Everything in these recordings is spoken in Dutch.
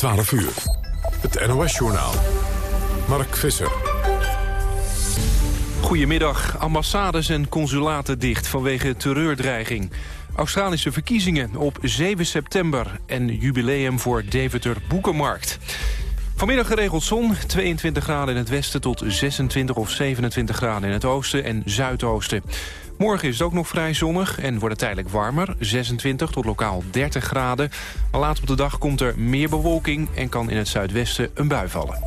12 uur. Het NOS-journaal. Mark Visser. Goedemiddag. Ambassades en consulaten dicht vanwege terreurdreiging. Australische verkiezingen op 7 september. En jubileum voor Deventer Boekenmarkt. Vanmiddag geregeld zon, 22 graden in het westen tot 26 of 27 graden in het oosten en zuidoosten. Morgen is het ook nog vrij zonnig en wordt het tijdelijk warmer. 26 tot lokaal 30 graden. Maar later op de dag komt er meer bewolking... en kan in het zuidwesten een bui vallen.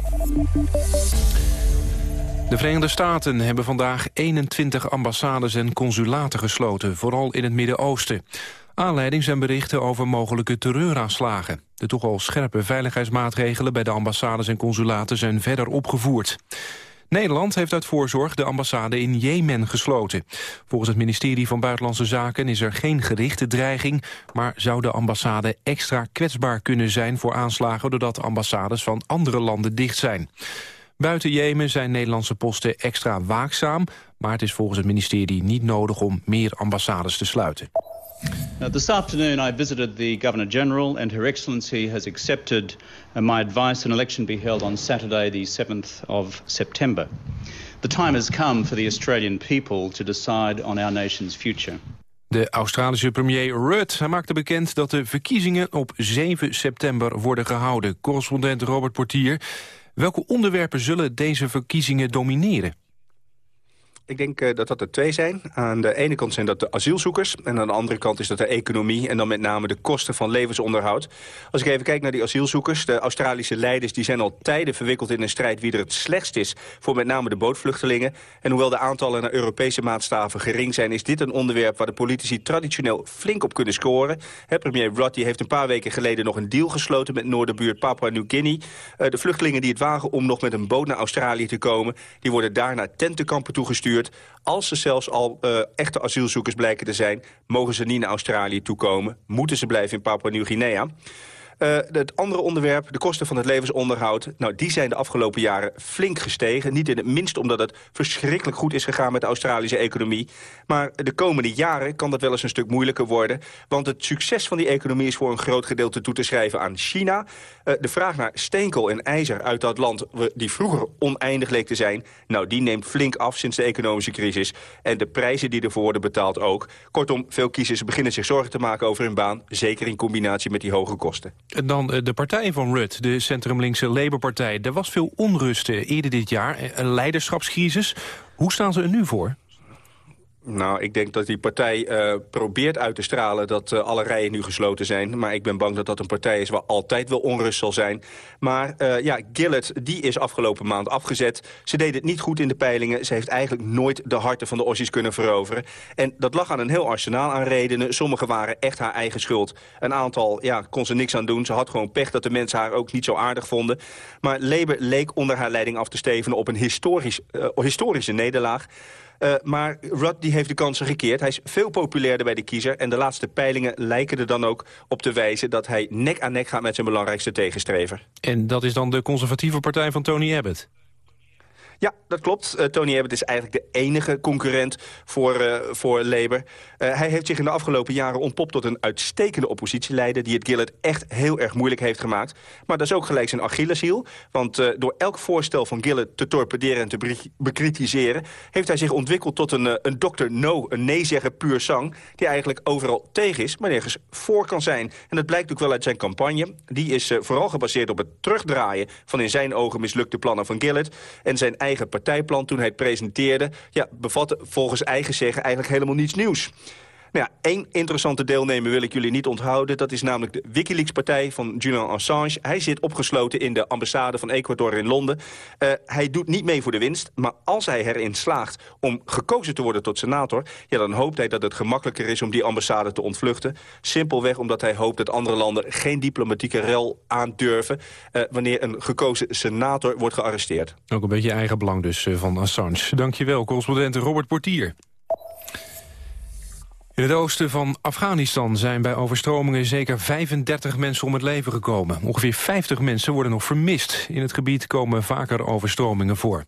De Verenigde Staten hebben vandaag 21 ambassades en consulaten gesloten, vooral in het Midden-Oosten. Aanleiding zijn berichten over mogelijke terreuraanslagen. De toch al scherpe veiligheidsmaatregelen bij de ambassades en consulaten zijn verder opgevoerd. Nederland heeft uit voorzorg de ambassade in Jemen gesloten. Volgens het ministerie van Buitenlandse Zaken is er geen gerichte dreiging... maar zou de ambassade extra kwetsbaar kunnen zijn voor aanslagen... doordat ambassades van andere landen dicht zijn. Buiten Jemen zijn Nederlandse posten extra waakzaam... maar het is volgens het ministerie niet nodig om meer ambassades te sluiten. Now, this afternoon I visited the Governor-General and Her Excellency has accepted uh, my advice an election be held on Saturday the 7th of September. The time has come for the Australian people to decide on our nation's future. De Australische premier Rudd maakte bekend dat de verkiezingen op 7 september worden gehouden. Correspondent Robert Portier. Welke onderwerpen zullen deze verkiezingen domineren? Ik denk uh, dat dat er twee zijn. Aan de ene kant zijn dat de asielzoekers. En aan de andere kant is dat de economie. En dan met name de kosten van levensonderhoud. Als ik even kijk naar die asielzoekers. De Australische leiders die zijn al tijden verwikkeld in een strijd... wie er het slechtst is voor met name de bootvluchtelingen. En hoewel de aantallen naar Europese maatstaven gering zijn... is dit een onderwerp waar de politici traditioneel flink op kunnen scoren. He, premier Rudd heeft een paar weken geleden nog een deal gesloten... met noorderbuurt Papua-New-Guinea. Uh, de vluchtelingen die het wagen om nog met een boot naar Australië te komen... die worden daar naar tentenkampen toegestuurd als ze zelfs al uh, echte asielzoekers blijken te zijn... mogen ze niet naar Australië toekomen. Moeten ze blijven in Papua-Nieuw-Guinea. Uh, het andere onderwerp, de kosten van het levensonderhoud... Nou, die zijn de afgelopen jaren flink gestegen. Niet in het minst omdat het verschrikkelijk goed is gegaan met de Australische economie. Maar de komende jaren kan dat wel eens een stuk moeilijker worden. Want het succes van die economie is voor een groot gedeelte toe te schrijven aan China. Uh, de vraag naar steenkool en ijzer uit dat land, die vroeger oneindig leek te zijn... nou, die neemt flink af sinds de economische crisis. En de prijzen die ervoor worden betaald ook. Kortom, veel kiezers beginnen zich zorgen te maken over hun baan. Zeker in combinatie met die hoge kosten. Dan eh, de partij van Rudd, de centrumlinkse Labour-partij. Er was veel onrust eh, eerder dit jaar, eh, een leiderschapscrisis. Hoe staan ze er nu voor? Nou, ik denk dat die partij uh, probeert uit te stralen dat uh, alle rijen nu gesloten zijn. Maar ik ben bang dat dat een partij is waar altijd wel onrust zal zijn. Maar uh, ja, Gillett, die is afgelopen maand afgezet. Ze deed het niet goed in de peilingen. Ze heeft eigenlijk nooit de harten van de Aussies kunnen veroveren. En dat lag aan een heel arsenaal aan redenen. Sommige waren echt haar eigen schuld. Een aantal ja, kon ze niks aan doen. Ze had gewoon pech dat de mensen haar ook niet zo aardig vonden. Maar Labour leek onder haar leiding af te stevenen op een historisch, historische nederlaag. Uh, maar Rudd die heeft de kansen gekeerd. Hij is veel populairder bij de kiezer. En de laatste peilingen lijken er dan ook op te wijzen... dat hij nek aan nek gaat met zijn belangrijkste tegenstrever. En dat is dan de conservatieve partij van Tony Abbott? Ja, dat klopt. Uh, Tony Abbott is eigenlijk de enige concurrent voor, uh, voor Labour. Uh, hij heeft zich in de afgelopen jaren ontpopt tot een uitstekende oppositieleider... die het Gillett echt heel erg moeilijk heeft gemaakt. Maar dat is ook gelijk zijn Achilleshiel. Want door elk voorstel van Gillett te torpederen en te bekritiseren... heeft hij zich ontwikkeld tot een, een dokter no, een nee-zegger puur sang... die eigenlijk overal tegen is, maar nergens voor kan zijn. En dat blijkt ook wel uit zijn campagne. Die is vooral gebaseerd op het terugdraaien... van in zijn ogen mislukte plannen van Gillett... en zijn eigen eigen partijplan toen hij presenteerde... Ja, bevatte volgens eigen zeggen eigenlijk helemaal niets nieuws. Nou ja, één interessante deelnemer wil ik jullie niet onthouden. Dat is namelijk de Wikileaks-partij van Julian Assange. Hij zit opgesloten in de ambassade van Ecuador in Londen. Uh, hij doet niet mee voor de winst, maar als hij erin slaagt... om gekozen te worden tot senator... Ja, dan hoopt hij dat het gemakkelijker is om die ambassade te ontvluchten. Simpelweg omdat hij hoopt dat andere landen geen diplomatieke rel aandurven... Uh, wanneer een gekozen senator wordt gearresteerd. Ook een beetje eigen belang dus uh, van Assange. Dankjewel, correspondent Robert Portier. In het oosten van Afghanistan zijn bij overstromingen zeker 35 mensen om het leven gekomen. Ongeveer 50 mensen worden nog vermist. In het gebied komen vaker overstromingen voor.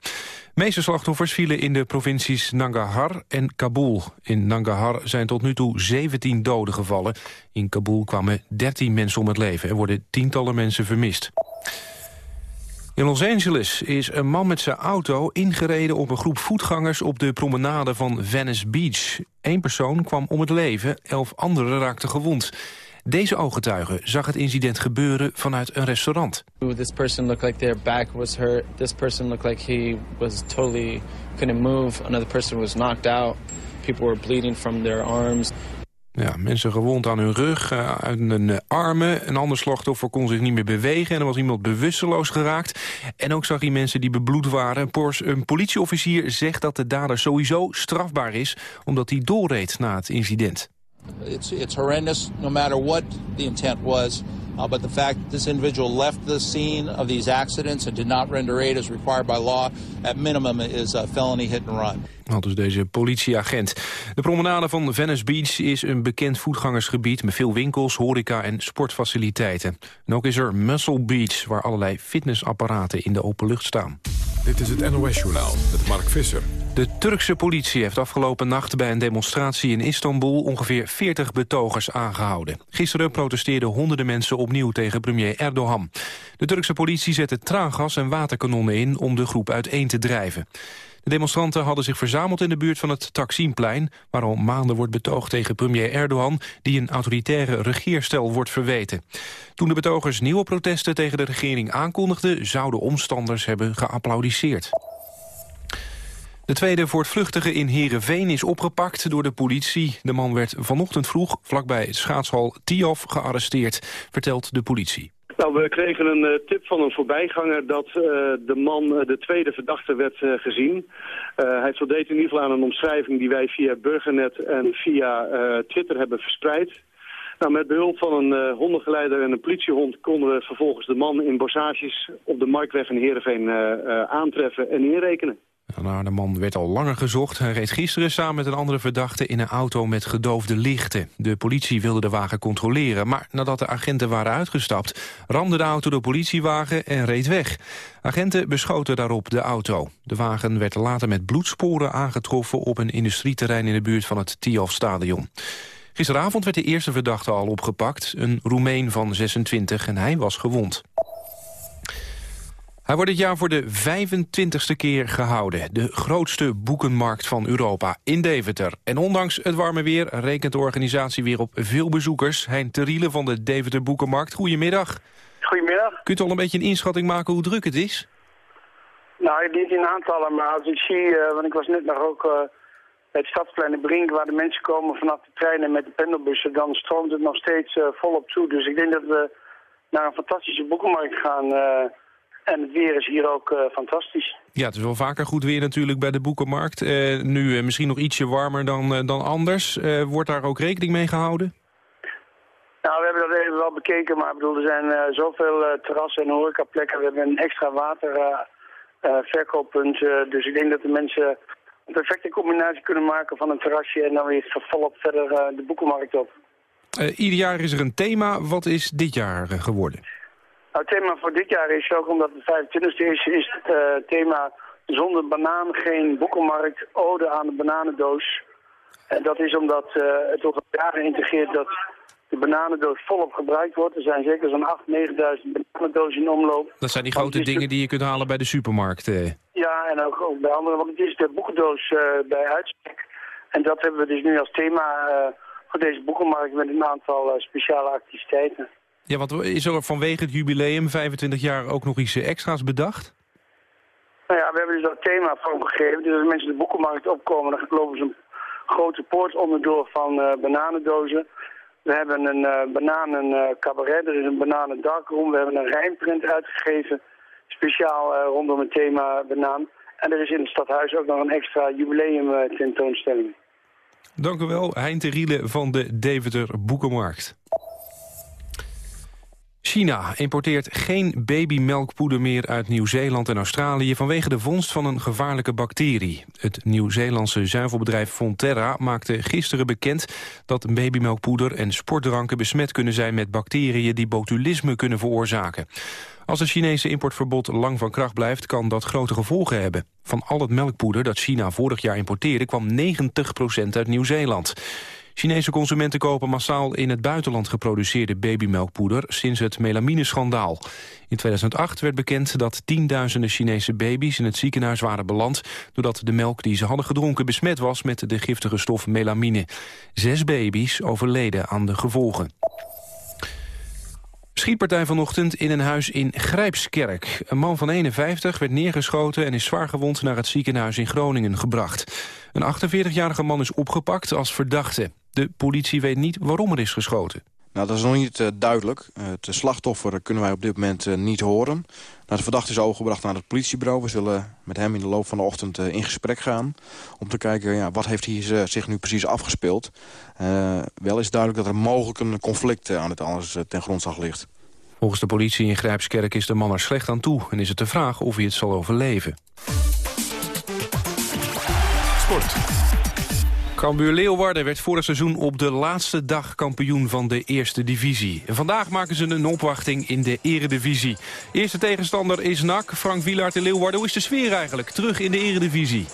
meeste slachtoffers vielen in de provincies Nangarhar en Kabul. In Nangarhar zijn tot nu toe 17 doden gevallen. In Kabul kwamen 13 mensen om het leven. Er worden tientallen mensen vermist. In Los Angeles is een man met zijn auto ingereden op een groep voetgangers op de promenade van Venice Beach. Eén persoon kwam om het leven, elf anderen raakten gewond. Deze ooggetuige zag het incident gebeuren vanuit een restaurant. This person looked like their back was hurt. This person looked like he was totally couldn't move. Another person was knocked out. People were bleeding from their arms. Ja, mensen gewond aan hun rug, uh, aan hun uh, armen. Een ander slachtoffer kon zich niet meer bewegen en er was iemand bewusteloos geraakt. En ook zag hij mensen die bebloed waren. Een politieofficier zegt dat de dader sowieso strafbaar is... omdat hij doorreed na het incident. It's, it's horrendous no matter what the intent was. Uh, but the fact that this individual left the scene of these accidents and did not render aid as required by law, at minimum is a felony hit and run. Al dus deze politieagent. De promenade van Venice Beach is een bekend voetgangersgebied... met veel winkels, horeca en sportfaciliteiten. En ook is er Muscle Beach, waar allerlei fitnessapparaten in de open lucht staan. Dit is het NOS-journaal met Mark Visser. De Turkse politie heeft afgelopen nacht bij een demonstratie in Istanbul ongeveer 40 betogers aangehouden. Gisteren protesteerden honderden mensen opnieuw tegen premier Erdogan. De Turkse politie zette traangas en waterkanonnen in om de groep uiteen te drijven. De demonstranten hadden zich verzameld in de buurt van het Taksimplein... waar al maanden wordt betoogd tegen premier Erdogan... die een autoritaire regeerstel wordt verweten. Toen de betogers nieuwe protesten tegen de regering aankondigden... zouden omstanders hebben geapplaudisseerd. De tweede voortvluchtige in Heerenveen is opgepakt door de politie. De man werd vanochtend vroeg vlakbij het schaatshal Tiof gearresteerd, vertelt de politie. Nou, we kregen een uh, tip van een voorbijganger dat uh, de man, uh, de tweede verdachte, werd gezien. hij voldeed in ieder geval aan een omschrijving die wij via Burgernet en via Twitter hebben verspreid. Nou, met behulp van een hondengeleider en een politiehond konden we vervolgens de man in bossages op de Markweg in Heerenveen aantreffen en inrekenen. De man werd al langer gezocht. Hij reed gisteren samen met een andere verdachte in een auto met gedoofde lichten. De politie wilde de wagen controleren, maar nadat de agenten waren uitgestapt... ramde de auto de politiewagen en reed weg. Agenten beschoten daarop de auto. De wagen werd later met bloedsporen aangetroffen op een industrieterrein in de buurt van het Tialf-stadion. Gisteravond werd de eerste verdachte al opgepakt, een Roemeen van 26 en hij was gewond. Hij wordt dit jaar voor de 25ste keer gehouden. De grootste boekenmarkt van Europa in Deventer. En ondanks het warme weer rekent de organisatie weer op veel bezoekers. Hein Teriele van de Deventer Boekenmarkt. Goedemiddag. Goedemiddag. Kunt u al een beetje een inschatting maken hoe druk het is? Nou, niet in aantallen, maar als ik zie... Uh, want ik was net nog ook uh, bij het Stadsplein de Brink... waar de mensen komen vanaf de treinen met de pendelbussen... dan stroomt het nog steeds uh, volop toe. Dus ik denk dat we naar een fantastische boekenmarkt gaan... En het weer is hier ook uh, fantastisch. Ja, het is wel vaker goed weer natuurlijk bij de boekenmarkt. Uh, nu uh, misschien nog ietsje warmer dan, dan anders. wordt daar ook rekening mee gehouden? Nou, we hebben dat even wel bekeken, maar ik bedoel, er zijn zoveel terrassen en horecaplekken. We hebben een extra waterverkooppunt. dus ik denk dat de mensen een perfecte combinatie kunnen maken van een terrasje... en dan weer volop verder de boekenmarkt op. ieder jaar is er een thema. Wat is dit jaar geworden? Nou, het thema voor dit jaar is ook, omdat het 25e is, is het uh, thema zonder banaan geen boekenmarkt, ode aan de bananendoos. En dat is omdat uh, het al jaren integreert dat de bananendoos volop gebruikt wordt. Er zijn zeker zo'n 8.000, 9.000 bananendozen in omloop. Dat zijn die grote dingen die je kunt halen bij de supermarkt. Eh. Ja, en ook, ook, bij andere, want het is de boekendoos uh, bij uitstek. En dat hebben we dus nu als thema voor deze boekenmarkt met een aantal speciale activiteiten. Ja, want is er vanwege het jubileum 25 jaar ook nog iets extra's bedacht? Nou ja, we hebben dus dat thema vormgegeven. Dus als mensen de boekenmarkt opkomen, dan lopen ze een grote poort onderdoor van uh, bananendozen. We hebben een uh, bananen uh, cabaret, er is een bananen darkroom. We hebben een rijmprint uitgegeven, speciaal rondom het thema banaan. En er is in het stadhuis ook nog een extra jubileum tentoonstelling. Dank u wel, Hein Riele van de Deventer Boekenmarkt. China importeert geen babymelkpoeder meer uit Nieuw-Zeeland en Australië vanwege de vondst van een gevaarlijke bacterie. Het Nieuw-Zeelandse zuivelbedrijf Fonterra maakte gisteren bekend dat babymelkpoeder en sportdranken besmet kunnen zijn met bacteriën die botulisme kunnen veroorzaken. Als het Chinese importverbod lang van kracht blijft, kan dat grote gevolgen hebben. Van al het melkpoeder dat China vorig jaar importeerde kwam 90% uit Nieuw-Zeeland. Chinese consumenten kopen massaal in het buitenland geproduceerde babymelkpoeder sinds het melamineschandaal. In 2008 werd bekend dat tienduizenden Chinese baby's in het ziekenhuis waren beland doordat de melk die ze hadden gedronken besmet was met de giftige stof melamine. Zes baby's overleden aan de gevolgen. Schietpartij vanochtend in een huis in Grijpskerk. Een man van 51 werd neergeschoten en is zwaar gewond naar het ziekenhuis in Groningen gebracht. Een 48-jarige man is opgepakt als verdachte. De politie weet niet waarom er is geschoten. Nou, dat is nog niet uh, duidelijk. Uh, het slachtoffer kunnen wij op dit moment uh, niet horen. Nou, de verdachte is overgebracht naar het politiebureau. We zullen met hem in de loop van de ochtend in gesprek gaan... om te kijken ja, wat heeft hier zich nu precies afgespeeld. wel is duidelijk dat er mogelijk een conflict aan het alles ten grondslag ligt. Volgens de politie in Grijpskerk is de man er slecht aan toe... en is het de vraag of hij het zal overleven. Sport. Cambuur Leeuwarden werd vorig seizoen op de laatste dag kampioen van de eerste divisie. En vandaag maken ze een opwachting in de eredivisie. Eerste tegenstander is NAC, Frank Wielaert in Leeuwarden. Hoe is de sfeer eigenlijk terug in de eredivisie?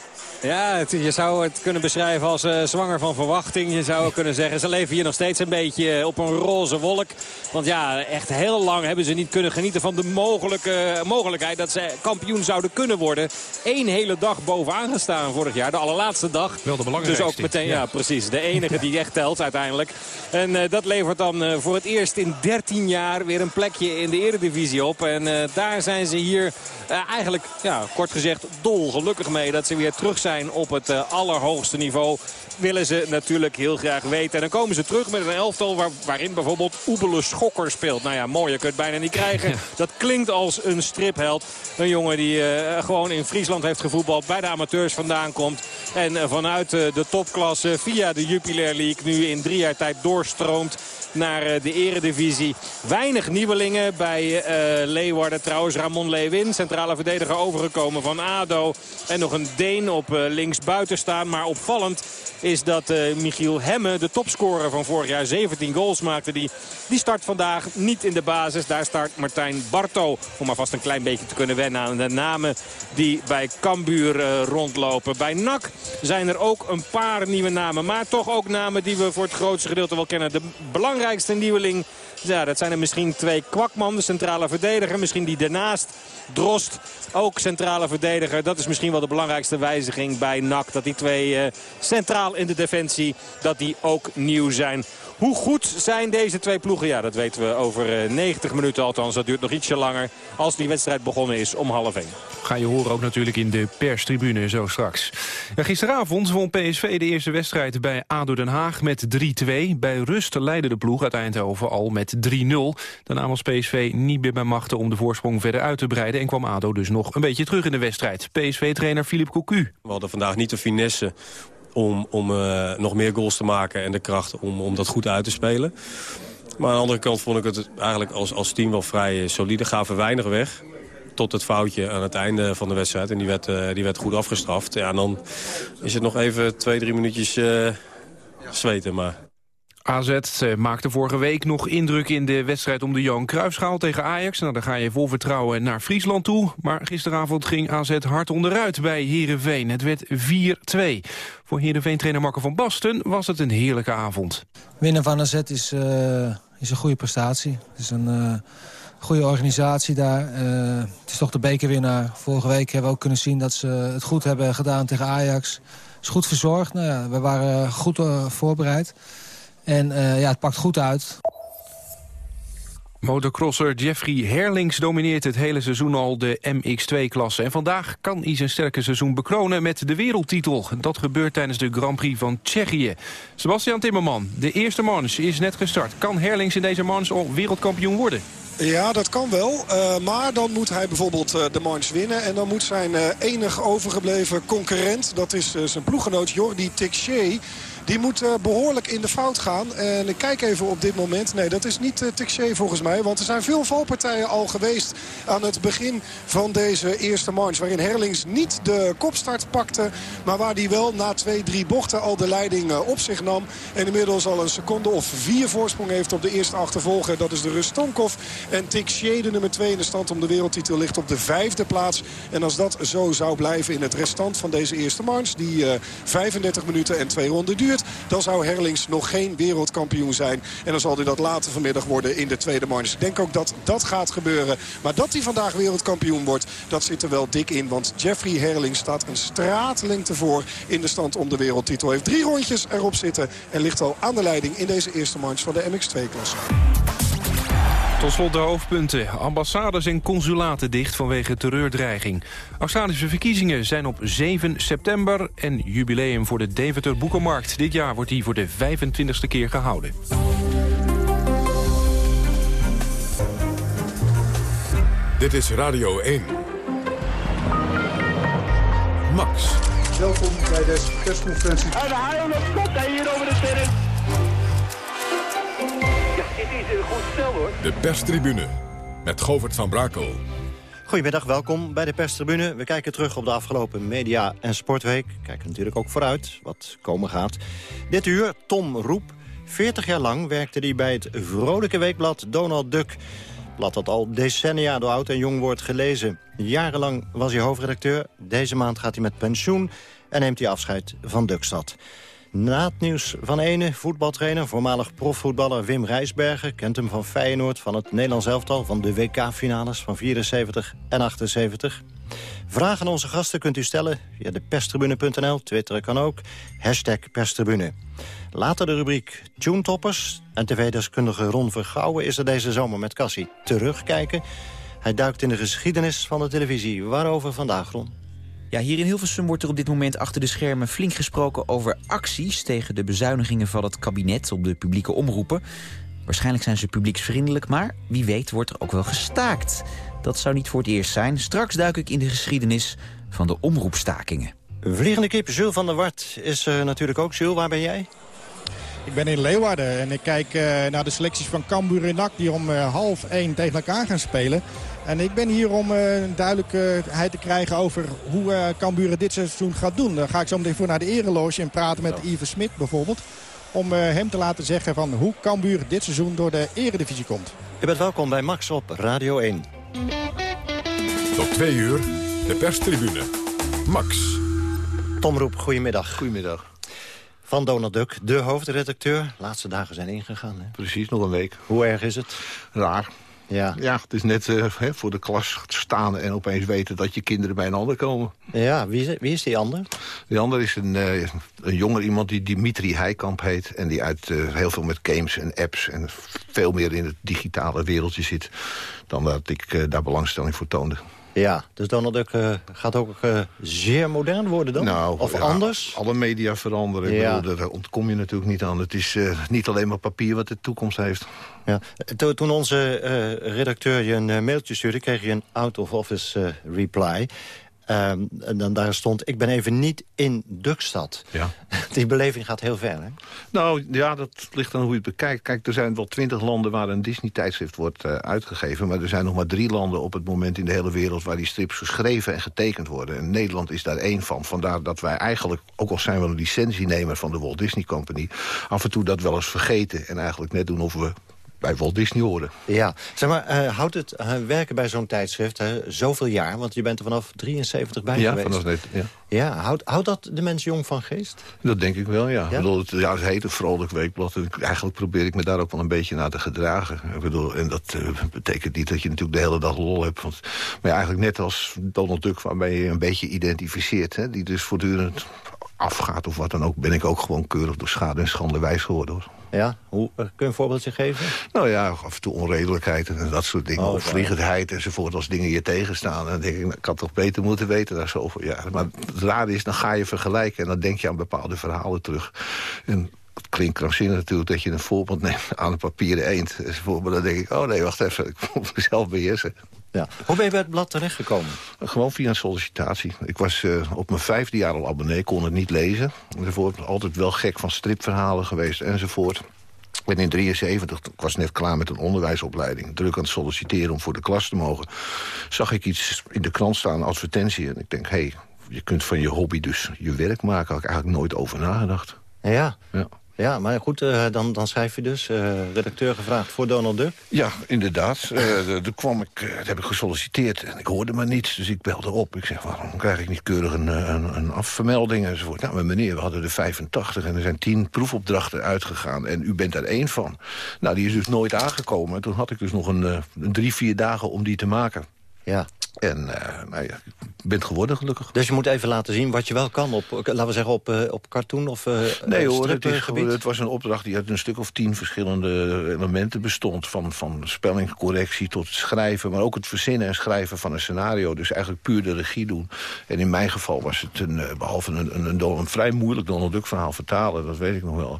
Ja, je zou het kunnen beschrijven als uh, zwanger van verwachting. Je zou kunnen zeggen, ze leven hier nog steeds een beetje eh, op een roze wolk. Want ja, echt heel lang hebben ze niet kunnen genieten van de mogelijke, mogelijkheid dat ze kampioen zouden kunnen worden. Eén hele dag bovenaan gestaan vorig jaar, de allerlaatste dag. Wel de belangrijkste. Dus ook meteen, ja, precies, de enige die echt telt uiteindelijk. En uh, dat levert dan uh, voor het eerst in 13 jaar weer een plekje in de eredivisie op. En daar zijn ze hier eigenlijk, ja, kort gezegd, dol gelukkig mee dat ze weer terug zijn op het uh, allerhoogste niveau willen ze natuurlijk heel graag weten. En dan komen ze terug met een elftal waar, waarin bijvoorbeeld Oebele Schokker speelt. Nou ja, mooi, je kunt het bijna niet krijgen. Dat klinkt als een stripheld. Een jongen die uh, gewoon in Friesland heeft gevoetbald, bij de amateurs vandaan komt. En uh, vanuit de topklasse via de Jupiler League nu in drie jaar tijd doorstroomt naar de eredivisie. Weinig nieuwelingen bij uh, Leeuwarden. Trouwens Ramon Lewin, centrale verdediger overgekomen van ADO. En nog een Deen op uh, links buiten staan. Maar opvallend is dat Michiel Hemme, de topscorer van vorig jaar, 17 goals maakte. Die, die start vandaag niet in de basis. Daar start Martijn Barto. Om maar vast een klein beetje te kunnen wennen aan de namen die bij Cambuur rondlopen. Bij NAC zijn er ook een paar nieuwe namen. Maar toch ook namen die we voor het grootste gedeelte wel kennen. De belangrijkste nieuweling ja, dat zijn er misschien twee Kwakman, de centrale verdediger. Misschien die daarnaast, Drost, ook centrale verdediger. Dat is misschien wel de belangrijkste wijziging bij NAC. Dat die twee uh, centraal in de defensie, dat die ook nieuw zijn. Hoe goed zijn deze twee ploegen? Ja, dat weten we over 90 minuten althans. Dat duurt nog ietsje langer als die wedstrijd begonnen is om half 1. Ga je horen ook natuurlijk in de perstribune zo straks. Ja, gisteravond won PSV de eerste wedstrijd bij ADO Den Haag met 3-2. Bij rust leidde de ploeg uit Eindhoven al met 3-0. Daarna was PSV niet meer bij machten om de voorsprong verder uit te breiden... en kwam ADO dus nog een beetje terug in de wedstrijd. PSV-trainer Philippe Cocu. We hadden vandaag niet de finesse om, om uh, nog meer goals te maken en de kracht om, om dat goed uit te spelen. Maar aan de andere kant vond ik het eigenlijk als, als team wel vrij solide. Gaven weinig weg tot het foutje aan het einde van de wedstrijd. En die werd, uh, die werd goed afgestraft. Ja, en dan is het nog even twee, drie minuutjes uh, zweten. Maar AZ maakte vorige week nog indruk in de wedstrijd om de Johan Cruijffschaal tegen Ajax. Nou, dan ga je vol vertrouwen naar Friesland toe. Maar gisteravond ging AZ hard onderuit bij Heerenveen. Het werd 4-2. Voor Heerenveen-trainer Marco van Basten was het een heerlijke avond. Winnen van AZ is, uh, is een goede prestatie. Het is een uh, goede organisatie daar. Uh, het is toch de bekerwinnaar. Vorige week hebben we ook kunnen zien dat ze het goed hebben gedaan tegen Ajax. is goed verzorgd. Nou ja, we waren goed voorbereid. En ja, het pakt goed uit. Motocrosser Jeffrey Herlings domineert het hele seizoen al de MX2-klasse. En vandaag kan hij zijn sterke seizoen bekronen met de wereldtitel. Dat gebeurt tijdens de Grand Prix van Tsjechië. Sebastian Timmerman, de eerste manche is net gestart. Kan Herlings in deze manche al wereldkampioen worden? Ja, dat kan wel. Uh, maar dan moet hij bijvoorbeeld uh, de manche winnen. En dan moet zijn uh, enig overgebleven concurrent... dat is zijn ploeggenoot Jordi Tixier Die moet behoorlijk in de fout gaan. En ik kijk even op dit moment. Nee, dat is niet uh, volgens mij. Want er zijn veel valpartijen al geweest aan het begin van deze eerste march. Waarin Herlings niet de kopstart pakte. Maar waar hij wel na twee, drie bochten al de leiding op zich nam. En inmiddels al een seconde of vier voorsprong heeft op de eerste achtervolger. Dat is de Rus. En Tixier, de nummer 2 in de stand om de wereldtitel, ligt op de vijfde plaats. En als dat zo zou blijven in het restant van deze eerste march... die 35 minuten en twee ronden duurt... dan zou Herlings nog geen wereldkampioen zijn. En dan zal hij dat later vanmiddag worden in de tweede march. Ik denk ook dat dat gaat gebeuren. Maar dat hij vandaag wereldkampioen wordt, dat zit er wel dik in. Want Jeffrey Herlings staat een straatlengte voor in de stand om de wereldtitel. Heeft drie rondjes erop zitten en ligt al aan de leiding in deze eerste march van de MX2-klasse. Tot slot de hoofdpunten. Ambassades en consulaten dicht vanwege terreurdreiging. Australische verkiezingen zijn op 7 september... en jubileum voor de Deventer Boekenmarkt. Dit jaar wordt die voor de 25e keer gehouden. Dit is Radio 1. Max. Welkom bij deze persconferentie. En de haal op hier over de terrein. Dit is een goed spel hoor. De perstribune met Govert van Brakel. Goedemiddag, welkom bij de perstribune. We kijken terug op de afgelopen media- en sportweek. Kijken natuurlijk ook vooruit, wat komen gaat. Dit uur Tom Roep. 40 jaar lang werkte hij bij het vrolijke weekblad Donald Duck blad dat al decennia door oud en jong wordt gelezen. Jarenlang was hij hoofdredacteur. Deze maand gaat hij met pensioen en neemt hij afscheid van Dukstad. Na het nieuws van ene, voetbaltrainer, voormalig profvoetballer Wim Rijsbergen... kent hem van Feyenoord, van het Nederlands elftal... van de WK-finales van 74 en 78. Vragen aan onze gasten kunt u stellen via de. Twitteren kan ook. Hashtag perstribune. Later de rubriek Tune Toppers. En tv-deskundige Ron Vergouwen is er deze zomer met Cassie terugkijken. Hij duikt in de geschiedenis van de televisie. Waarover vandaag, Ron? Ja, hier in Hilversum wordt er op dit moment achter de schermen flink gesproken over acties tegen de bezuinigingen van het kabinet op de publieke omroepen. Waarschijnlijk zijn ze publieksvriendelijk, maar wie weet wordt er ook wel gestaakt. Dat zou niet voor het eerst zijn. Straks duik ik in de geschiedenis van de omroepstakingen. Vliegende kip Jules van der Wart is uh, natuurlijk ook. Jules, waar ben jij? Ik ben in Leeuwarden en ik kijk uh, naar de selecties van Cambuur en NAC... die om uh, half één tegen elkaar gaan spelen. En ik ben hier om een duidelijkheid te krijgen over hoe Cambuur dit seizoen gaat doen. Dan ga ik zo meteen voor naar de ereloge en praten met Iver Smit bijvoorbeeld om hem te laten zeggen van hoe Cambuur dit seizoen door de eredivisie komt. U bent welkom bij Max op Radio 1. Tot twee uur, de perstribune. Max. Tom Roep, goedemiddag. Goedemiddag. Van Donald Duck, de hoofdredacteur. Laatste dagen zijn ingegaan. Hè? Precies, nog een week. Hoe erg is het? Raar. Ja. ja, het is net uh, voor de klas staan en opeens weten dat je kinderen bij een ander komen. Ja, wie is, wie is die ander? Die ander is een, uh, een jonger iemand die Dimitri Heikamp heet... en die uit uh, heel veel met games en apps en veel meer in het digitale wereldje zit... dan dat ik daar belangstelling voor toonde. Ja, dus Donald Duck uh, gaat ook uh, zeer modern worden dan? Nou, of ja, anders? Alle media veranderen. Ja. Ik bedoel, daar ontkom je natuurlijk niet aan. Het is uh, niet alleen maar papier wat de toekomst heeft. Ja. To toen onze redacteur je een mailtje stuurde... kreeg je een out-of-office reply. Um, en dan daar stond, ik ben even niet in Dukstad. Ja. Die beleving gaat heel ver, hè? Nou, ja, dat ligt aan hoe je het bekijkt. Kijk, er zijn wel twintig landen waar een Disney-tijdschrift wordt uh, uitgegeven... maar er zijn nog maar drie landen op het moment in de hele wereld... waar die strips geschreven en getekend worden. En Nederland is daar één van. Vandaar dat wij eigenlijk, ook al zijn we een licentienemer van de Walt Disney Company... af en toe dat wel eens vergeten en eigenlijk net doen of we bij Walt Disney horen. Ja, zeg maar, uh, houdt het uh, werken bij zo'n tijdschrift uh, zoveel jaar? Want je bent er vanaf 73 bij ja, geweest. Vanaf net, ja, ja houdt, houdt dat de mensen jong van geest? Dat denk ik wel, ja. ja? Bedoel, het, ja, het heet een vrolijk weekblad. En eigenlijk probeer ik me daar ook wel een beetje naar te gedragen. Ik bedoel, en dat betekent niet dat je natuurlijk de hele dag lol hebt. Want, maar eigenlijk net als Donald Duck, waarmee je een beetje identificeert. Hè, die dus voortdurend afgaat of wat dan ook... ben ik ook gewoon keurig door schade en schande wijs geworden, hoor. Ja, hoe, kun je een voorbeeldje geven? Nou ja, af en toe onredelijkheid en dat soort dingen. Oh, of vliegendheid enzovoort, als dingen je tegenstaan. En dan denk ik, nou, ik had toch beter moeten weten daar zo Ja, maar het rare is, dan ga je vergelijken... en dan denk je aan bepaalde verhalen terug. En het klinkt krankzinnig natuurlijk dat je een voorbeeld neemt aan een papieren eend. Maar dan denk ik, oh nee, wacht even, ik moet mezelf beheersen. Ja. Hoe ben je bij het blad terechtgekomen? Gewoon via een sollicitatie. Ik was uh, op mijn vijfde jaar al abonnee, kon het niet lezen. Enzovoort. Altijd wel gek van stripverhalen geweest enzovoort. Ik ben in 73, ik was net klaar met een onderwijsopleiding... druk aan het solliciteren om voor de klas te mogen... zag ik iets in de krant staan, een advertentie. En ik denk, hé, hey, je kunt van je hobby dus je werk maken. Had ik eigenlijk nooit over nagedacht. Ja, ja. Ja, maar goed, uh, dan, dan schrijf je dus, uh, redacteur gevraagd voor Donald Duck. Ja, inderdaad. Uh, toen kwam ik, dat heb ik gesolliciteerd en ik hoorde maar niets. Dus ik belde op. Ik zeg, waarom krijg ik niet keurig een, een, een afvermelding enzovoort. Nou, meneer, we hadden er 85 en er zijn 10 proefopdrachten uitgegaan. En u bent daar één van. Nou, die is dus nooit aangekomen. Toen had ik dus nog een, een drie, vier dagen om die te maken. Ja. En uh, nou ja, ik ben geworden gelukkig. Dus je moet even laten zien wat je wel kan op, laten we zeggen, op, uh, op cartoon of uh, Nee hoor, het, is, het, was een opdracht die uit een stuk of tien verschillende elementen bestond. Van, van spellingcorrectie tot schrijven, maar ook het verzinnen en schrijven van een scenario. Dus eigenlijk puur de regie doen. En in mijn geval was het, een, behalve een, een, een, een, vrij moeilijk Donald Duck verhaal vertalen, dat weet ik nog wel.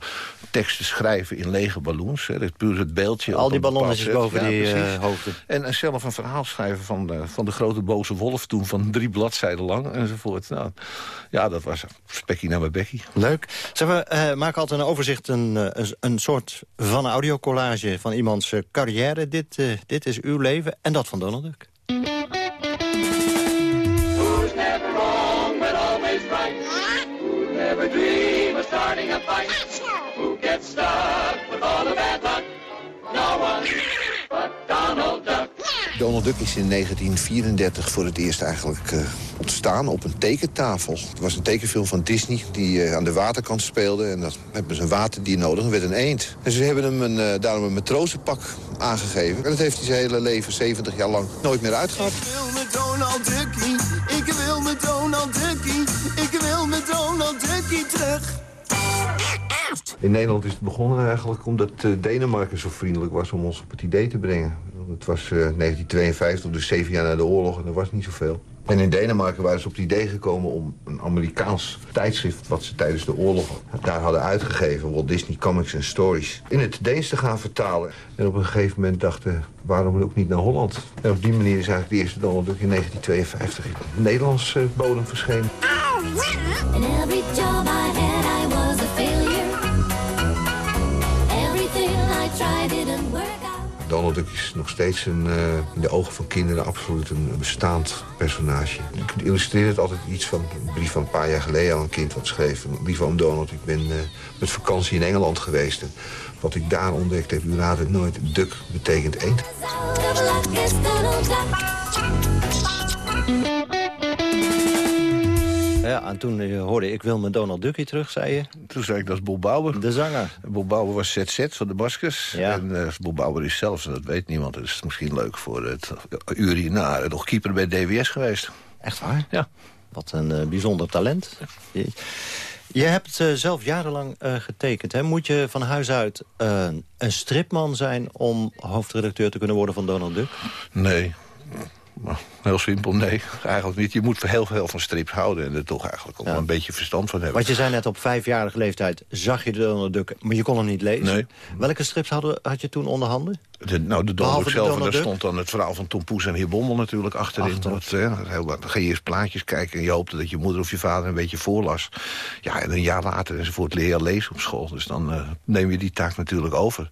Teksten schrijven in lege ballons, hè, puur het beeldje. Al die ballonnetjes boven ja, die hoofden. En, en zelf een verhaal schrijven van de, van de grote boze wolf toen van drie bladzijden lang enzovoort. Nou, ja, dat was spekkie naar mijn bekkie. Leuk. Zeg, we uh, maken altijd een overzicht, een, een, een soort van audiocollage van iemands carrière. Dit, uh, dit is uw leven en dat van Donald Duck. Who's never wrong but always right? Who never dream of starting a fight? Who gets stuck with all the bad luck? No one but Donald Duck. Donald Duck is in 1934 voor het eerst eigenlijk uh, ontstaan op een tekentafel. Het was een tekenfilm van Disney die uh, aan de waterkant speelde. En dan hebben ze een waterdier nodig werd een eend. En ze hebben hem een, uh, daarom een matrozenpak aangegeven. En dat heeft hij zijn hele leven, 70 jaar lang, nooit meer uitgehad. Ik wil met Donald Duckie, ik wil met Donald Duckie, ik wil met Donald Duckie terug. In Nederland is het begonnen eigenlijk omdat Denemarken zo vriendelijk was om ons op het idee te brengen. Het was uh, 1952, dus zeven jaar na de oorlog en er was niet zoveel. En in Denemarken waren ze op het idee gekomen om een Amerikaans tijdschrift... wat ze tijdens de oorlog daar hadden uitgegeven... Walt Disney Comics and Stories, in het Deens te gaan vertalen. En op een gegeven moment dachten, waarom ook niet naar Holland? En op die manier is eigenlijk de eerste Donald Duck in 1952 in het Nederlands bodem verschenen. Donald Duck is nog steeds een, uh, in de ogen van kinderen absoluut een bestaand personage. Ik illustreer het altijd iets van een brief van een paar jaar geleden aan een kind wat schreef. Lieve oom Donald, ik ben uh, met vakantie in Engeland geweest. En wat ik daar ontdekt heb, u raadt het nooit, Duck betekent eend. Ja, en toen uh, hoorde ik wil mijn Donald Duckie terug, zei je. Toen zei ik, dat is Bob Bauer. De zanger. Bob Bauer was ZZ van de Baskers. Ja. En uh, Bob Bauer is zelfs, en dat weet niemand... dat is misschien leuk voor het uur hierna... nog keeper bij DWS geweest. Echt waar? Ja. Wat een uh, bijzonder talent. Je, je hebt uh, zelf jarenlang uh, getekend. Hè? Moet je van huis uit uh, een stripman zijn... om hoofdredacteur te kunnen worden van Donald Duck? Nee. Maar heel simpel, nee. Eigenlijk niet. Je moet heel veel van strips houden... en er toch eigenlijk ook ja. een beetje verstand van hebben. Want je zei net, op vijfjarige leeftijd zag je de Donald Duck... maar je kon hem niet lezen. Nee. Welke strips hadden, had je toen onder handen? De, nou, de Donald zelf, en daar stond dan het verhaal van Tom Poes en Heer Bommel natuurlijk achterin. Achter. Dat, hè, dan ga je eerst plaatjes kijken en je hoopte dat je moeder of je vader een beetje voorlas. Ja, en een jaar later enzovoort leer je lezen op school. Dus dan uh, neem je die taak natuurlijk over.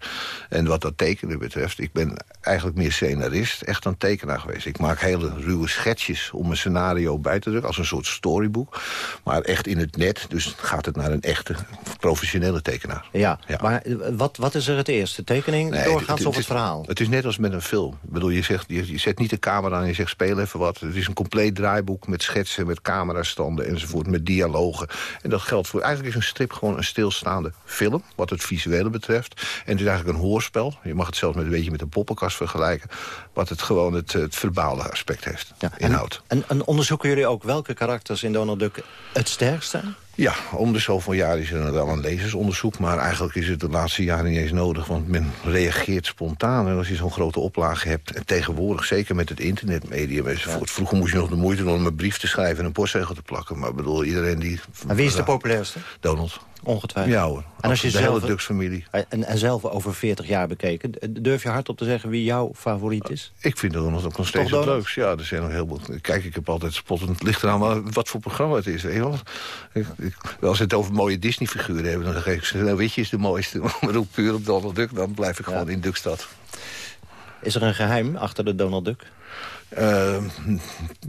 En wat dat tekenen betreft, ik ben eigenlijk meer scenarist, echt een tekenaar geweest. Ik maak hele ruwe schetsjes om een scenario bij te drukken, als een soort storybook. Maar echt in het net, dus gaat het naar een echte professionele tekenaar. Ja, ja. maar wat, wat is er het eerste? Tekening, nee, doorgaans of het verhaal? Het is net als met een film. Ik bedoel, je, zegt, je, je zet niet de camera aan en je zegt speel even wat. Het is een compleet draaiboek met schetsen, met camerastanden enzovoort, met dialogen. En dat geldt voor... Eigenlijk is een strip gewoon een stilstaande film, wat het visuele betreft. En het is eigenlijk een hoorspel. Je mag het zelfs met een beetje met een poppenkast vergelijken. Wat het gewoon het, het verbale aspect heeft, ja, inhoud. En, en, en onderzoeken jullie ook welke karakters in Donald Duck het sterkst zijn? Ja, om de zoveel jaar is er wel een lezersonderzoek... maar eigenlijk is het de laatste jaren niet eens nodig... want men reageert spontaan. En als je zo'n grote oplage hebt... en tegenwoordig, zeker met het internetmedium... enzovoort. Vroeger moest je nog de moeite doen om een brief te schrijven... en een postzegel te plakken. Maar bedoel, iedereen die... Maar wie is de populairste? Donald. Ongetwijfeld. Ja hoor. En als je de zelf, hele Dux-familie. En, en zelf over 40 jaar bekeken, durf je hardop te zeggen wie jouw favoriet is? Ik vind Donald ook nog steeds het leukst. Ja, er zijn nog heel veel. Kijk, ik heb altijd spottend. Eraan wel wat voor programma het is. Weet. Ik, ik, als ze het over mooie Disney-figuren hebben, dan zeg ik ze, nou, weet je, is de mooiste. Maar ook puur op Donald Duck, dan blijf ik gewoon in Duckstad. Is er een geheim achter de Donald Duck? Uh,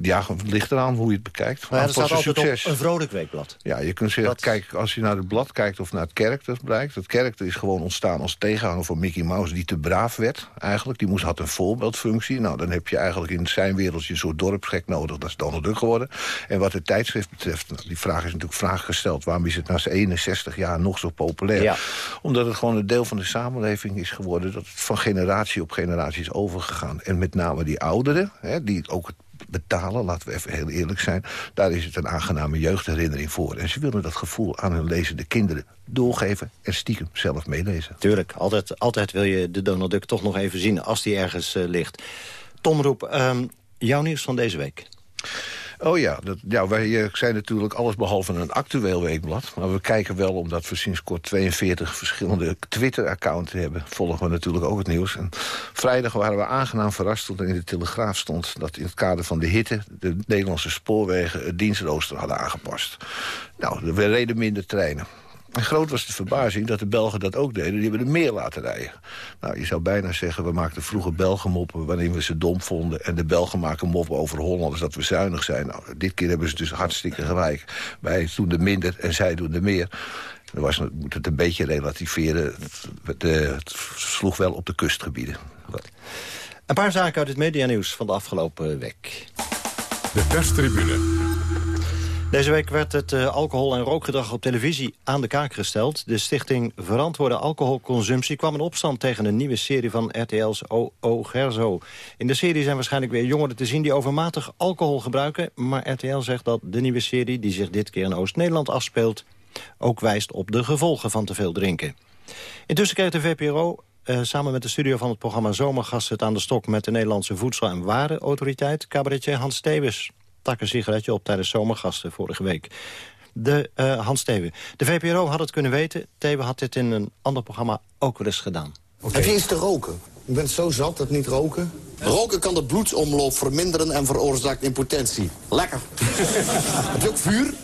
ja, het ligt eraan hoe je het bekijkt. Maar ja, er staat altijd succes. op een vrolijk weekblad. Ja, je kunt zeggen, kijk, als je naar het blad kijkt of naar het karakter blijkt... het karakter is gewoon ontstaan als tegenhanger van Mickey Mouse... die te braaf werd, eigenlijk. Die moest, had een voorbeeldfunctie. Nou, dan heb je eigenlijk in zijn wereldje soort dorpsgek nodig. Dat is Donald Duck geworden. En wat het tijdschrift betreft, nou, die vraag is natuurlijk vraag gesteld... waarom is het na zijn 61 jaar nog zo populair? Ja. Omdat het gewoon een deel van de samenleving is geworden... dat het van generatie op generatie is overgegaan. En met name die ouderen, hè, die ook het betalen, laten we even heel eerlijk zijn... daar is het een aangename jeugdherinnering voor. En ze willen dat gevoel aan hun lezende kinderen doorgeven... en stiekem zelf meelezen. Tuurlijk, altijd, altijd wil je de Donald Duck toch nog even zien als die ergens eh, ligt. Tom Roep, ehm, jouw nieuws van deze week. Oh ja, dat, ja wij eh, zijn natuurlijk alles behalve een actueel weekblad. Maar we kijken wel, omdat we sinds kort 42 verschillende Twitter-accounts hebben... volgen we natuurlijk ook het nieuws. En vrijdag waren we aangenaam verrast toen in de Telegraaf stond... dat in het kader van de hitte de Nederlandse spoorwegen het dienstrooster hadden aangepast. Nou, er reden minder treinen. En groot was de verbazing dat de Belgen dat ook deden. Die hebben er meer laten rijden. Nou, je zou bijna zeggen, we maakten vroeger Belgen moppen... wanneer we ze dom vonden. En de Belgen maken moppen over Hollanders dat we zuinig zijn. Nou, dit keer hebben ze dus hartstikke gelijk. Wij doen er minder en zij doen er meer. Dan was, moet het een beetje relativeren. Het, het, eh, het sloeg wel op de kustgebieden. Een paar zaken uit het medianieuws van de afgelopen week. De perstribune. Deze week werd het eh, alcohol- en rookgedrag op televisie aan de kaak gesteld. De stichting Verantwoorde Alcoholconsumptie kwam in opstand tegen een nieuwe serie van RTL's O.O. Gerzo. In de serie zijn waarschijnlijk weer jongeren te zien die overmatig alcohol gebruiken. Maar RTL zegt dat de nieuwe serie, die zich dit keer in Oost-Nederland afspeelt... ook wijst op de gevolgen van te veel drinken. Intussen kreeg de VPRO eh, samen met de studio van het programma Zomergast... het aan de stok met de Nederlandse Voedsel- en Warenautoriteit... cabaretier Hans Stevens stak een sigaretje op tijdens zomergasten vorige week. De, eh, Hans Steven. De VPRO had het kunnen weten. Teven had dit in een ander programma ook wel eens gedaan. Heb je iets te roken? Je bent zo zat dat niet roken. Roken kan de bloedsomloop verminderen en veroorzaakt impotentie. Lekker. Heb je ook vuur?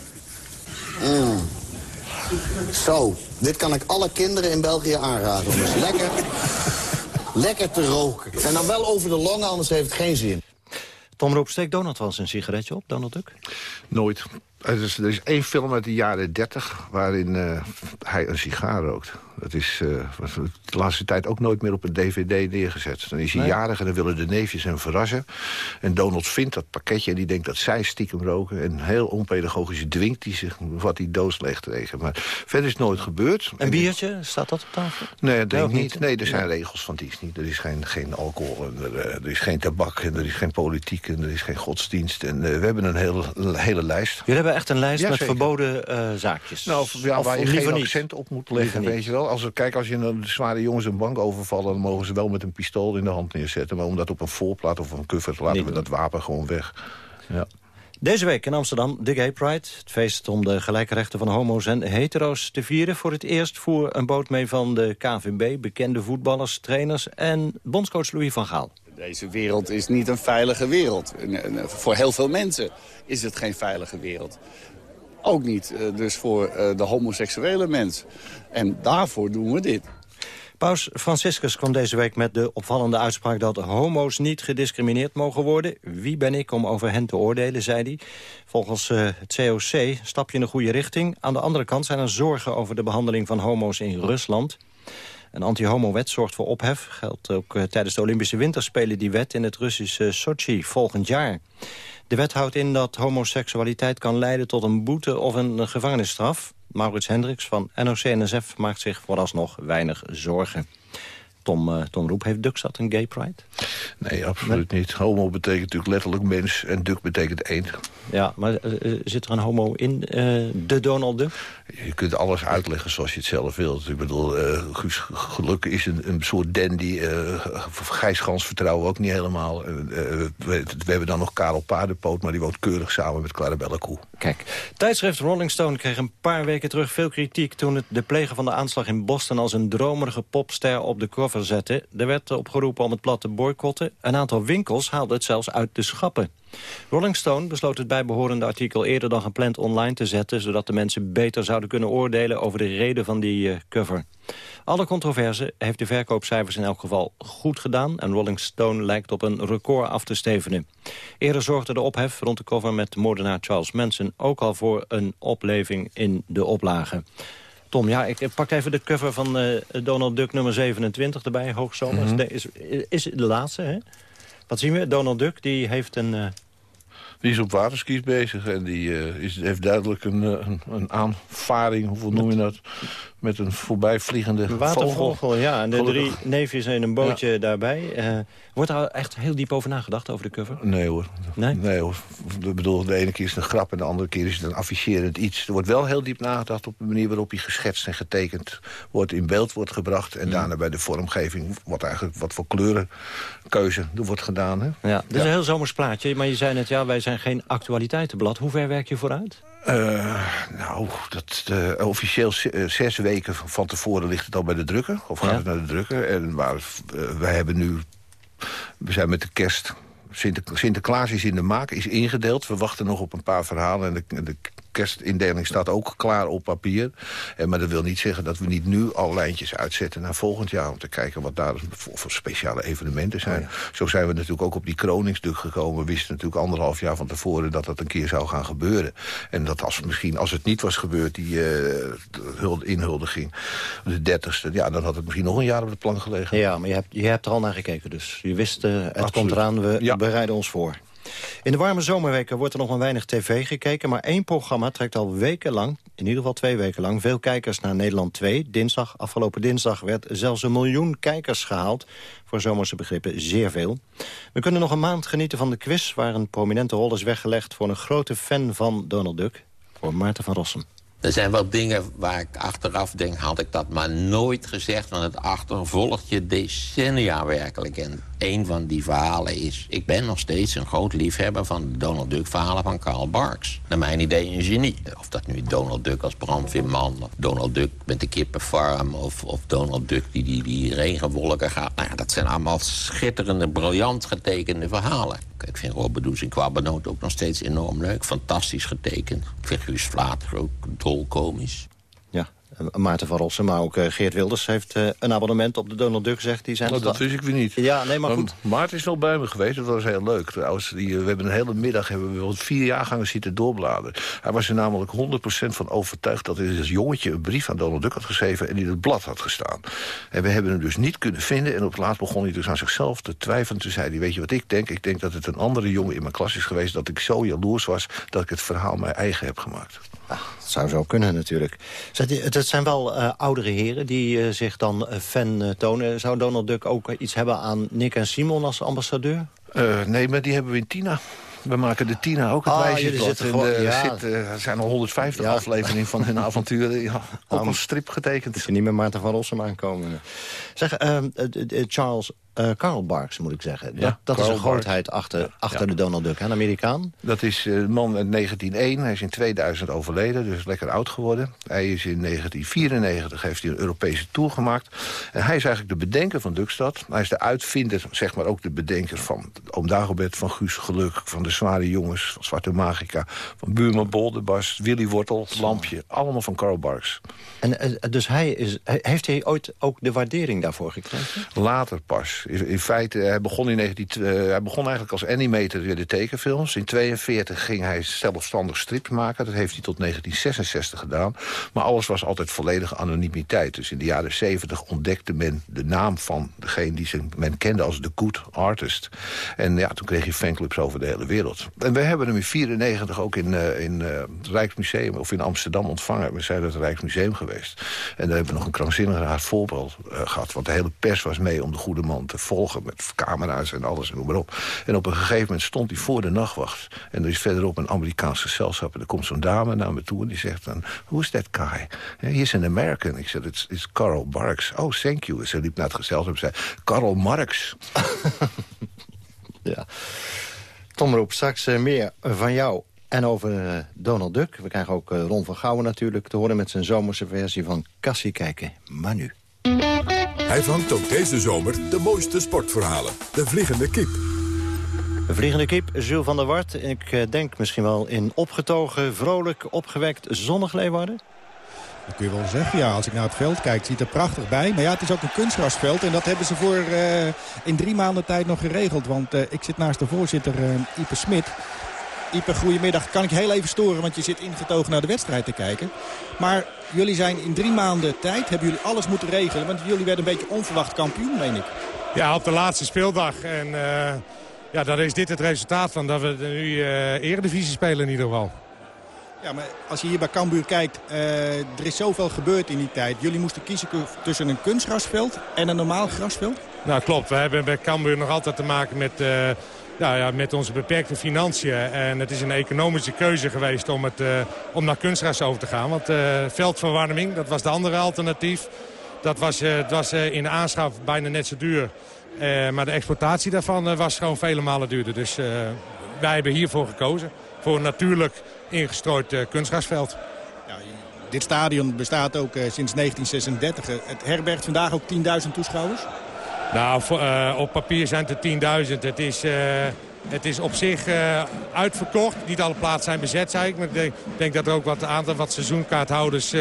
Mm. Zo, dit kan ik alle kinderen in België aanraden. lekker, lekker te roken. En dan wel over de longen, anders heeft het geen zin. Tom Roop, steekt Donald wel eens een sigaretje op, Donald Duck? Nooit. Er is, er is één film uit de jaren 30 waarin eh, hij een sigaar rookt. Dat is eh, was de laatste tijd ook nooit meer op een dvd neergezet. Dan is hij Nee. jarig en dan willen de neefjes hem verrassen. En Donald vindt dat pakketje en die denkt dat zij stiekem roken. En heel onpedagogisch dwingt hij zich wat die doos leeg te drinken. Maar verder is het nooit gebeurd. Een biertje, staat dat op tafel? Nee, dat denk ik niet. Nee, er zijn regels van Disney. Er is geen, geen alcohol, en er, eh, er is geen tabak, en er is geen politiek... en er is geen godsdienst. En eh, we hebben een hele, hele lijst. Jullie hebben echt een lijst Ja, met zeker. verboden zaakjes. Nou, ja, Of waar je geen accent op moet leggen, weet je wel. Als er, kijk, als je een zware jongens een bank overvallen... dan mogen ze wel met een pistool in de hand neerzetten. Maar om dat op een voorplaat of een cover te laten we dat wapen gewoon weg. Ja. Deze week in Amsterdam de Gay Pride. Het feest om de gelijke rechten van homo's en hetero's te vieren. Voor het eerst voer een boot mee van de KVB, bekende voetballers, trainers... en bondscoach Louis van Gaal. Deze wereld is niet een veilige wereld. Voor heel veel mensen is het geen veilige wereld. Ook niet eh, dus voor eh, de homoseksuele mens. En daarvoor doen we dit. Paus Franciscus kwam deze week met de opvallende uitspraak... dat homo's niet gediscrimineerd mogen worden. Wie ben ik om over hen te oordelen, zei hij. Volgens eh, het COC stap je in de goede richting. Aan de andere kant zijn er zorgen over de behandeling van homo's in Rusland. Een anti-homo-wet zorgt voor ophef. Geldt ook tijdens de Olympische Winterspelen die wet... in het Russische Sochi volgend jaar. De wet houdt in dat homoseksualiteit kan leiden tot een boete of een gevangenisstraf. Maurits Hendricks van NOC-NSF maakt zich vooralsnog weinig zorgen. Tom, uh, Tom Roep, heeft Duckstad een gay pride? Nee, absoluut niet. Homo betekent natuurlijk letterlijk mens en Duck betekent eend. Ja, maar uh, zit er een homo in de Donald Duck? Je kunt alles uitleggen zoals je het zelf wilt. Ik bedoel, Guus Geluk is een, een soort dandy. Gijs Gans vertrouwen ook niet helemaal. We, we, hebben dan nog Karel Paardenpoot, maar die woont keurig samen met Clarabella Koe. Kijk, tijdschrift Rolling Stone kreeg een paar weken terug veel kritiek... toen het de pleger van de aanslag in Boston als een dromerige popster op de cover Er werd opgeroepen om het plat te boycotten. Een aantal winkels haalden het zelfs uit de schappen. Rolling Stone besloot het bijbehorende artikel eerder dan gepland online te zetten... zodat de mensen beter zouden kunnen oordelen over de reden van die uh, cover. Alle controverse heeft de verkoopcijfers in elk geval goed gedaan... en Rolling Stone lijkt op een record af te stevenen. Eerder zorgde de ophef rond de cover met moordenaar Charles Manson... ook al voor een opleving in de oplage. Tom, ja, ik pak even de cover van uh, Donald Duck nummer 27 erbij, hoogzomers. Mm -hmm. is, is de laatste, hè? Wat zien we? Donald Duck, die heeft een... Die is op waterskies bezig en die uh, is, heeft duidelijk een, een, een aanvaring, hoeveel noem je dat? met een voorbijvliegende een watervogel. ja. En de drie neefjes en een bootje daarbij. Uh, wordt er echt heel diep over nagedacht, over de cover? Nee hoor. Nee? Nee hoor. Ik bedoel, de ene keer is het een grap en de andere keer is het een afficherend iets. Er wordt wel heel diep nagedacht op de manier waarop hij geschetst en getekend wordt, in beeld wordt gebracht. En daarna bij de vormgeving, wat eigenlijk wat voor kleurenkeuze er wordt gedaan. Hè? Ja, dit is een heel zomers plaatje, maar je zei net, ja, wij zijn geen actualiteitenblad. Hoe ver werk je vooruit? Uh, nou, dat, uh, officieel zes weken van tevoren ligt het al bij de drukker. Of gaat ja. het naar de drukker. En, maar wij hebben nu... We zijn met de kerst... Sinter, Sinterklaas is in de maak, is ingedeeld. We wachten nog op een paar verhalen. En de, de kerstindeling staat ook klaar op papier. En, maar dat wil niet zeggen dat we niet nu al lijntjes uitzetten naar volgend jaar... om te kijken wat daar voor, voor speciale evenementen zijn. Oh ja. Zo zijn we natuurlijk ook op die Kroningsduk gekomen. We wisten natuurlijk anderhalf jaar van tevoren dat dat een keer zou gaan gebeuren. En dat als, misschien, als het niet was gebeurd, die uh, inhuldiging, de dertigste... ja, dan had het misschien nog een jaar op de plank gelegen. Ja, maar je hebt, je hebt er al naar gekeken dus. Je wist, uh, het Absoluut. komt eraan, we ja. bereiden ons voor. In de warme zomerweken wordt er nog maar weinig tv gekeken... maar één programma trekt al wekenlang, in ieder geval twee weken lang... veel kijkers naar Nederland 2. Dinsdag, afgelopen dinsdag werd zelfs een miljoen kijkers gehaald. Voor zomerse begrippen zeer veel. We kunnen nog een maand genieten van de quiz... waar een prominente rol is weggelegd voor een grote fan van Donald Duck... voor Maarten van Rossum. Er zijn wel dingen waar ik achteraf denk, had ik dat maar nooit gezegd... want het achtervolgt je decennia werkelijk. En een van die verhalen is... ik ben nog steeds een groot liefhebber van de Donald Duck-verhalen van Karl Barks. Naar mijn idee een genie. Of dat nu Donald Duck als brandweerman... of Donald Duck met de kippenfarm... of, of Donald Duck die, die die regenwolken gaat. Nou dat zijn allemaal schitterende, briljant getekende verhalen. Ik vind Robert in Quabbanoot ook nog steeds enorm leuk. Fantastisch getekend. Ik vind Guus Vlater ook dolkomisch. Ja, Maarten van Rossum, maar ook uh, Geert Wilders heeft uh, een abonnement op de Donald Duck, zegt die zijn oh, Dat wist ik weer niet. Ja, nee, maar goed. Maarten is wel bij me geweest, dat was heel leuk. Trouwens, die, we hebben een hele middag hebben we vier jaargangen zitten doorbladeren. Hij was er namelijk 100% van overtuigd dat hij als jongetje een brief aan Donald Duck had geschreven en in het blad had gestaan. En we hebben hem dus niet kunnen vinden en op het laatst begon hij dus aan zichzelf te twijfelen. Toen zei hij, weet je wat ik denk? Ik denk dat het een andere jongen in mijn klas is geweest, dat ik zo jaloers was dat ik het verhaal mijn eigen heb gemaakt. Ah, dat zou zo kunnen natuurlijk. Het zijn wel uh, oudere heren die uh, zich dan uh, fan tonen. Zou Donald Duck ook iets hebben aan Nick en Simon als ambassadeur? nee, maar die hebben we in Tina. We maken de Tina ook het ah, wijsjesblad. Gewoon, de, ja. zit, er zijn al 150 ja. afleveringen van hun avonturen. Ja, ook een strip getekend. Je niet met Maarten van Rossum aankomen. Zeg, uh, Charles uh, Karl Barks, moet ik zeggen. Ja, dat dat is een grootheid achter, Ja, achter ja. de Donald Duck, een Amerikaan. Dat is een man uit 1901. Hij is in 2000 overleden, dus lekker oud geworden. Hij is in 1994 heeft hij een Europese tour gemaakt. En hij is eigenlijk de bedenker van Duckstad. Hij is de uitvinder, zeg maar ook de bedenker van Oom Dagobert, van Guus Geluk, van de Zware Jongens, van Zwarte Magica, van Buurman Bolderbas, Willy Wortel, Lampje. Allemaal van Karl Barks. En uh, dus hij is, heeft hij ooit ook de waardering daarvoor gekregen? Later pas. In, feite, hij begon, in 19, eh, hij begon eigenlijk als animator in de tekenfilms. In 42 ging hij zelfstandig strips maken. Dat heeft hij tot 1966 gedaan. Maar alles was altijd volledige anonimiteit. Dus in de jaren 70 ontdekte men de naam van degene die men kende als de good artist. En ja, toen kreeg je fanclubs over de hele wereld. En we hebben hem in 94 ook in, eh, in eh, het Rijksmuseum of in Amsterdam ontvangen. We zijn naar het Rijksmuseum geweest. En daar hebben we nog een krankzinnig raar voorbeeld eh, gehad. Want de hele pers was mee om de goede man te volgen... met camera's en alles en noem maar op. En op een gegeven moment stond hij voor de nachtwacht. En er is verderop een Amerikaans gezelschap. En er komt zo'n dame naar me toe en die zegt dan... Who is that guy? He is an American. Ik zei, it's, it's Carl Marx. Oh, thank you. En ze liep naar het gezelschap en zei... Karl Marx. ja. Tom Roep, straks eh, meer van jou en over eh, Donald Duck. We krijgen ook eh, Ron van Gouwen natuurlijk te horen... met zijn zomerse versie van Cassie kijken. Maar nu. Hij vangt ook deze zomer de mooiste sportverhalen. De Vliegende Kiep. De Vliegende Kip, Jules van der Wart. Ik eh, denk misschien wel in opgetogen, vrolijk, opgewekt, zonnig Leeuwarden. Dat kun je wel zeggen, ja. Als ik naar het veld kijk, ziet er prachtig bij. Maar ja, het is ook een kunstgrasveld. En dat hebben ze voor eh, in drie maanden tijd nog geregeld. Want eh, ik zit naast de voorzitter uh, Ipe Smit. Ipe, goedemiddag. Kan ik heel even storen, want je zit ingetogen naar de wedstrijd te kijken. Maar jullie zijn in drie maanden tijd, hebben jullie alles moeten regelen. Want jullie werden een beetje onverwacht kampioen, meen ik. Ja, op de laatste speeldag. En uh, ja, daar is dit het resultaat van. Dat we nu uh, eredivisie spelen in ieder geval. Ja, maar als je hier bij Cambuur kijkt, uh, er is zoveel gebeurd in die tijd. Jullie moesten kiezen tussen een kunstgrasveld en een normaal grasveld? Nou, klopt. We hebben bij Cambuur nog altijd te maken met... Nou ja, met onze beperkte financiën. En het is een economische keuze geweest om, het, uh, om naar kunstgras over te gaan. Want uh, veldverwarming, dat was de andere alternatief. Dat was, uh, was in aanschaf bijna net zo duur. maar de exploitatie daarvan was gewoon vele malen duurder. Dus wij hebben hiervoor gekozen. Voor een natuurlijk ingestrooid kunstgrasveld. Ja, dit stadion bestaat ook sinds 1936. Het herbergt vandaag ook 10.000 toeschouwers. Nou, uh, op papier zijn het 10.000. Het is, uh, het is op zich uh, uitverkocht. Niet alle plaatsen zijn bezet, zei ik. Maar ik denk, denk dat er ook wat aantal wat seizoenkaarthouders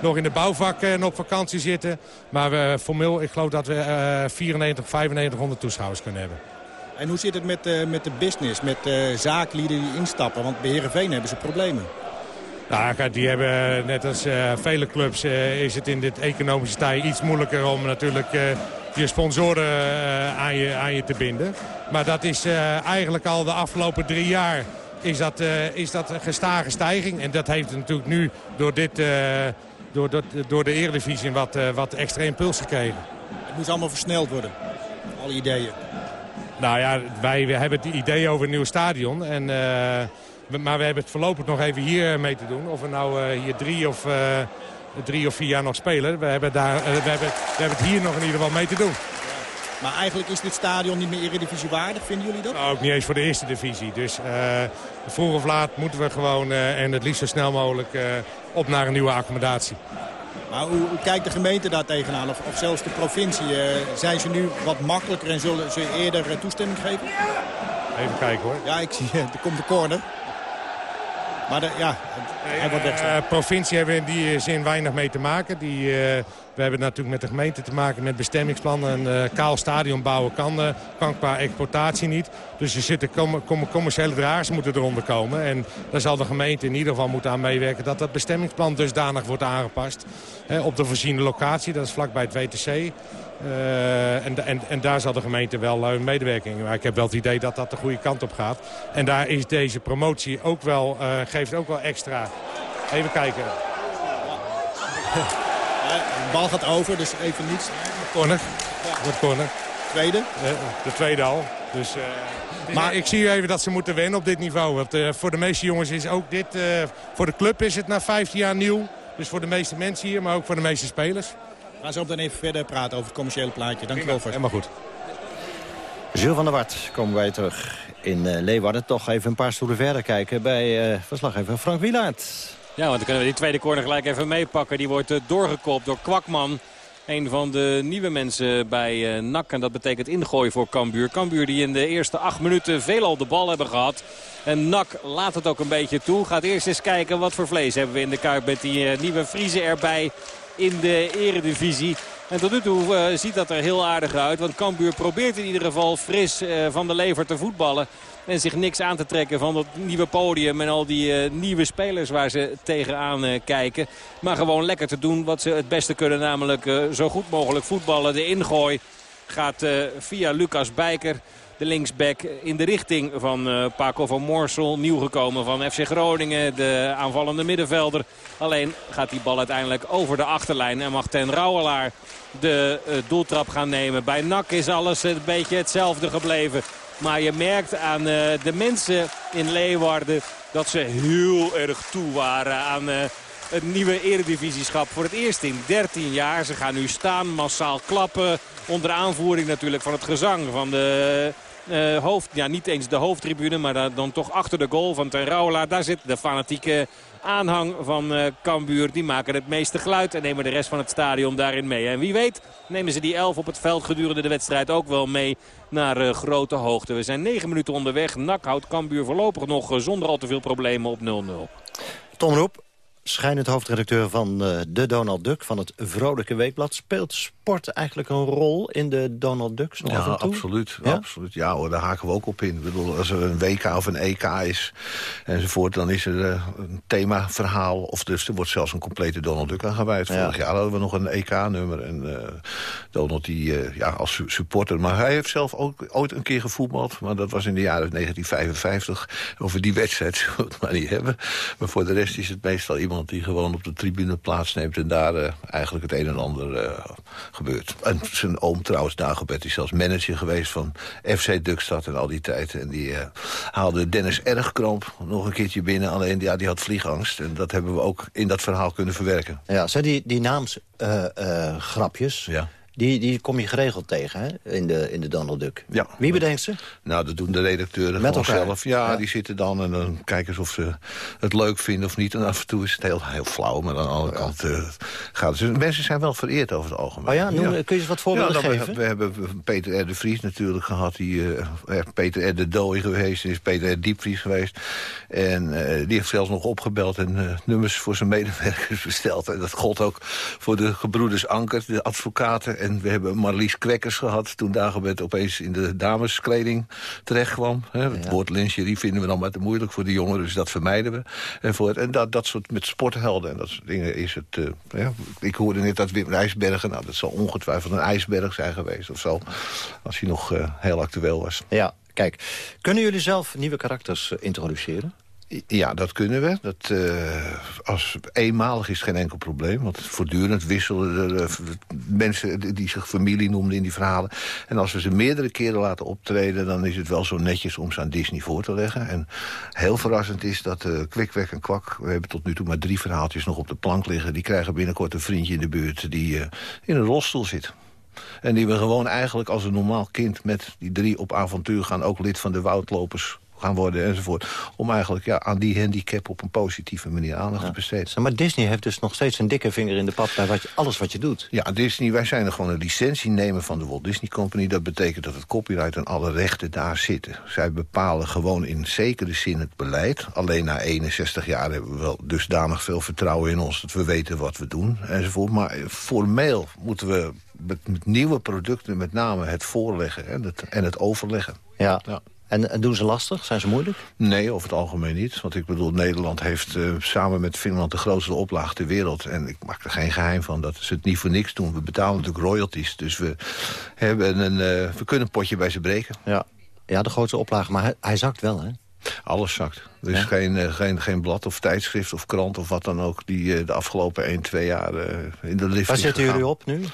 nog in de bouwvak en op vakantie zitten. Maar we, formeel, ik geloof dat we 94, 9500 toeschouwers kunnen hebben. En hoe zit het met, met de business, met zaaklieden die instappen? Want bij Heerenveen hebben ze problemen. Nou, die hebben, net als vele clubs, is het in dit economische tijd iets moeilijker om natuurlijk je sponsoren uh, aan, je, aan je te binden. Maar dat is uh, eigenlijk al de afgelopen drie jaar is dat, uh, is dat een gestage stijging. En dat heeft natuurlijk nu door, dit, door, door, door de Eredivisie wat, wat extra impuls gekregen. Het moest allemaal versneld worden, alle ideeën. Nou ja, wij, wij hebben het idee over een nieuw stadion. En, maar we hebben het voorlopig nog even hier mee te doen. Of we nou hier drie of drie of vier jaar nog spelen. We hebben, daar, we, hebben, we hebben het hier nog in ieder geval mee te doen. Maar eigenlijk is dit stadion niet meer eredivisie waardig, vinden jullie dat? Nou, ook niet eens voor de eerste divisie. Dus uh, vroeg of laat moeten we gewoon, uh, en het liefst zo snel mogelijk, uh, op naar een nieuwe accommodatie. Maar hoe, hoe kijkt de gemeente daar tegenaan? Of, of zelfs de provincie? zijn ze nu wat makkelijker en zullen ze eerder toestemming geven? Even kijken hoor. Ja, ik zie, er komt de corner. Maar de, ja, hij wordt weg. Uh, provincie hebben we in die zin weinig mee te maken. Die, uh, we hebben natuurlijk met de gemeente te maken met bestemmingsplannen. Een uh, kaal stadion bouwen kan, kan qua exploitatie niet. Dus er zitten com com commerciële dragers moeten eronder komen. En daar zal de gemeente in ieder geval moeten aan meewerken... dat dat bestemmingsplan dusdanig wordt aangepast. Hè, op de voorziene locatie, dat is vlakbij het WTC. Uh, en, en, en, daar zal de gemeente wel uh, medewerking. Maar ik heb wel het idee dat dat de goede kant op gaat. En daar is deze promotie ook wel, uh, geeft ook wel extra. Even kijken. De bal gaat over, dus even niets. Corner. Wordt corner. Tweede? de tweede al. Dus, maar ik zie even dat ze moeten wennen op dit niveau. Want voor de meeste jongens is ook dit... voor de club is het na 15 jaar nieuw. Dus voor de meeste mensen hier, maar ook voor de meeste spelers. We gaan zo dan even verder praten over het commerciële plaatje. Dank u wel voor. Helemaal goed. Jules van der Wart, komen wij terug in uh, Leeuwarden. Toch even een paar stoelen verder kijken bij uh, verslaggever Frank Wielaert. Ja, want dan kunnen we die tweede corner gelijk even meepakken. Die wordt uh, doorgekopt door Kwakman. Een van de nieuwe mensen bij uh, NAC. En dat betekent ingooien voor Cambuur. Cambuur die in de eerste acht minuten veelal de bal hebben gehad. En NAC laat het ook een beetje toe. Gaat eerst eens kijken wat voor vlees hebben we in de kuip met die nieuwe Friese erbij in de eredivisie. En tot nu toe eh, ziet dat er heel aardig uit. Want Cambuur probeert in ieder geval fris eh, van de lever te voetballen. En zich niks aan te trekken van dat nieuwe podium en al die eh, nieuwe spelers waar ze tegenaan kijken. Maar gewoon lekker te doen wat ze het beste kunnen. Namelijk zo goed mogelijk voetballen. De ingooi gaat via Lucas Bijker. De linksback in de richting van eh, Paco van Moorsel. Nieuw gekomen van FC Groningen. De aanvallende middenvelder. Alleen gaat die bal uiteindelijk over de achterlijn. En mag ten Rauwelaar de eh, doeltrap gaan nemen. Bij NAC is alles een beetje hetzelfde gebleven. Maar je merkt aan eh, de mensen in Leeuwarden dat ze heel erg toe waren aan... het nieuwe eredivisieschap voor het eerst in 13 jaar. Ze gaan nu staan, massaal klappen. Onder aanvoering natuurlijk van het gezang van de eh, hoofd... Ja, niet eens de hoofdtribune, maar da- dan toch achter de goal van Ten. Daar zit de fanatieke aanhang van eh Cambuur. Die maken het meeste geluid en nemen de rest van het stadion daarin mee. En wie weet nemen ze die elf op het veld gedurende de wedstrijd ook wel mee naar eh, grote hoogte. We zijn negen minuten onderweg. NAC houdt Cambuur voorlopig nog zonder al te veel problemen op 0-0. Tom Roep, schijnend hoofdredacteur van eh, de Donald Duck... van het Vrolijke Weekblad. Speelt sport eigenlijk een rol in de Donald Ducks nog Ja, af en toe? absoluut. Ja? absoluut. Ja hoor, daar haken we ook op in. Ik bedoel, als er een WK of een EK is enzovoort... dan is er eh, een themaverhaal. Of dus er wordt zelfs een complete Donald Duck aan gewijd. Ja. Vorig jaar hadden we nog een EK-nummer. En eh, Donald die, ja, als su- supporter... Maar hij heeft zelf ook ooit een keer gevoetbald. Maar dat was in de jaren 1955. Over die wedstrijd zullen we het maar niet hebben. Maar voor de rest is het meestal iemand die gewoon op de tribune plaatsneemt... en daar eh, eigenlijk het een en ander eh, gebeurt. En zijn oom trouwens, Dagobert, is zelfs manager geweest van FC Dukstad en al die tijd. En die eh, haalde Dennis Ergkramp nog een keertje binnen. Alleen ja, die had vliegangst. En dat hebben we ook in dat verhaal kunnen verwerken. Ja, zijn die, die naamsgrapjes, Ja. Die, die kom je geregeld tegen hè? In, de, in de Donald Duck. Ja. Wie bedenkt ze? Nou, dat doen de redacteuren Met elkaar? zelf. Ja, Ja. die zitten dan en dan kijken ze of ze het leuk vinden of niet. En af en toe is het heel, heel flauw, maar aan de andere kant eh, gaat het. Dus mensen zijn wel vereerd over het algemeen. Oh ja, noem, kun je eens wat voorbeelden nou, geven? we, we hebben Peter R. de Vries natuurlijk gehad. Die, eh, eh, Peter R. de Dooi geweest. Is Peter R. Diepvries geweest. En die heeft zelfs nog opgebeld en nummers voor zijn medewerkers besteld. En dat gold ook voor de gebroeders Anker, de advocaten. En we hebben Marlies Kwekkers gehad. Toen Dagobert opeens in de dameskleding terecht kwam. Hè. Het woord lingerie vinden we dan maar te moeilijk voor de jongeren. Dus dat vermijden we. En, voor en dat, dat soort met sporthelden en dat soort dingen is het... eh, ja, ik hoorde net dat Wim IJsbergen... Nou, dat zal ongetwijfeld een ijsberg zijn geweest of zo. Als hij nog eh, heel actueel was. Ja, kijk. Kunnen jullie zelf nieuwe karakters eh, introduceren? Ja, dat kunnen we. Dat, eh, als eenmalig is het geen enkel probleem. Want voortdurend wisselen er mensen die- zich familie noemden in die verhalen. En als we ze meerdere keren laten optreden... dan is het wel zo netjes om ze aan Disney voor te leggen. En heel verrassend is dat eh Kwikwek en Kwak... we hebben tot nu toe maar drie verhaaltjes nog op de plank liggen... die krijgen binnenkort een vriendje in de buurt die eh, in een rolstoel zit. En die we gewoon eigenlijk als een normaal kind... met die drie op avontuur gaan, ook lid van de woudlopers gaan worden enzovoort. Om eigenlijk ja, aan die handicap op een positieve manier aandacht te besteden. Maar Disney heeft dus nog steeds een dikke vinger in de pap... bij wat je, alles wat je doet. Ja, Disney, wij zijn er gewoon een licentie nemen van de Walt Disney Company. Dat betekent dat het copyright en alle rechten daar zitten. Zij bepalen gewoon in zekere zin het beleid. Alleen na 61 jaar hebben we wel dusdanig veel vertrouwen in ons... dat we weten wat we doen enzovoort. Maar formeel moeten we met, met nieuwe producten met name het voorleggen en het, en het overleggen. Ja. Ja. En, en doen ze lastig? Zijn ze moeilijk? Nee, over het algemeen niet. Want ik bedoel, Nederland heeft eh, samen met Finland de grootste oplaag ter wereld. En ik maak er geen geheim van dat ze het niet voor niks doen. We betalen natuurlijk royalties. Dus we, hebben een, eh, we kunnen een potje bij ze breken. Ja, ja de grootste oplage. Maar hij, hij zakt wel, hè? Alles zakt. Er is Ja? geen, eh, geen, geen blad of tijdschrift of krant of wat dan ook... die de afgelopen 1, 2 jaar in de lift Waar zitten jullie op nu? 278.000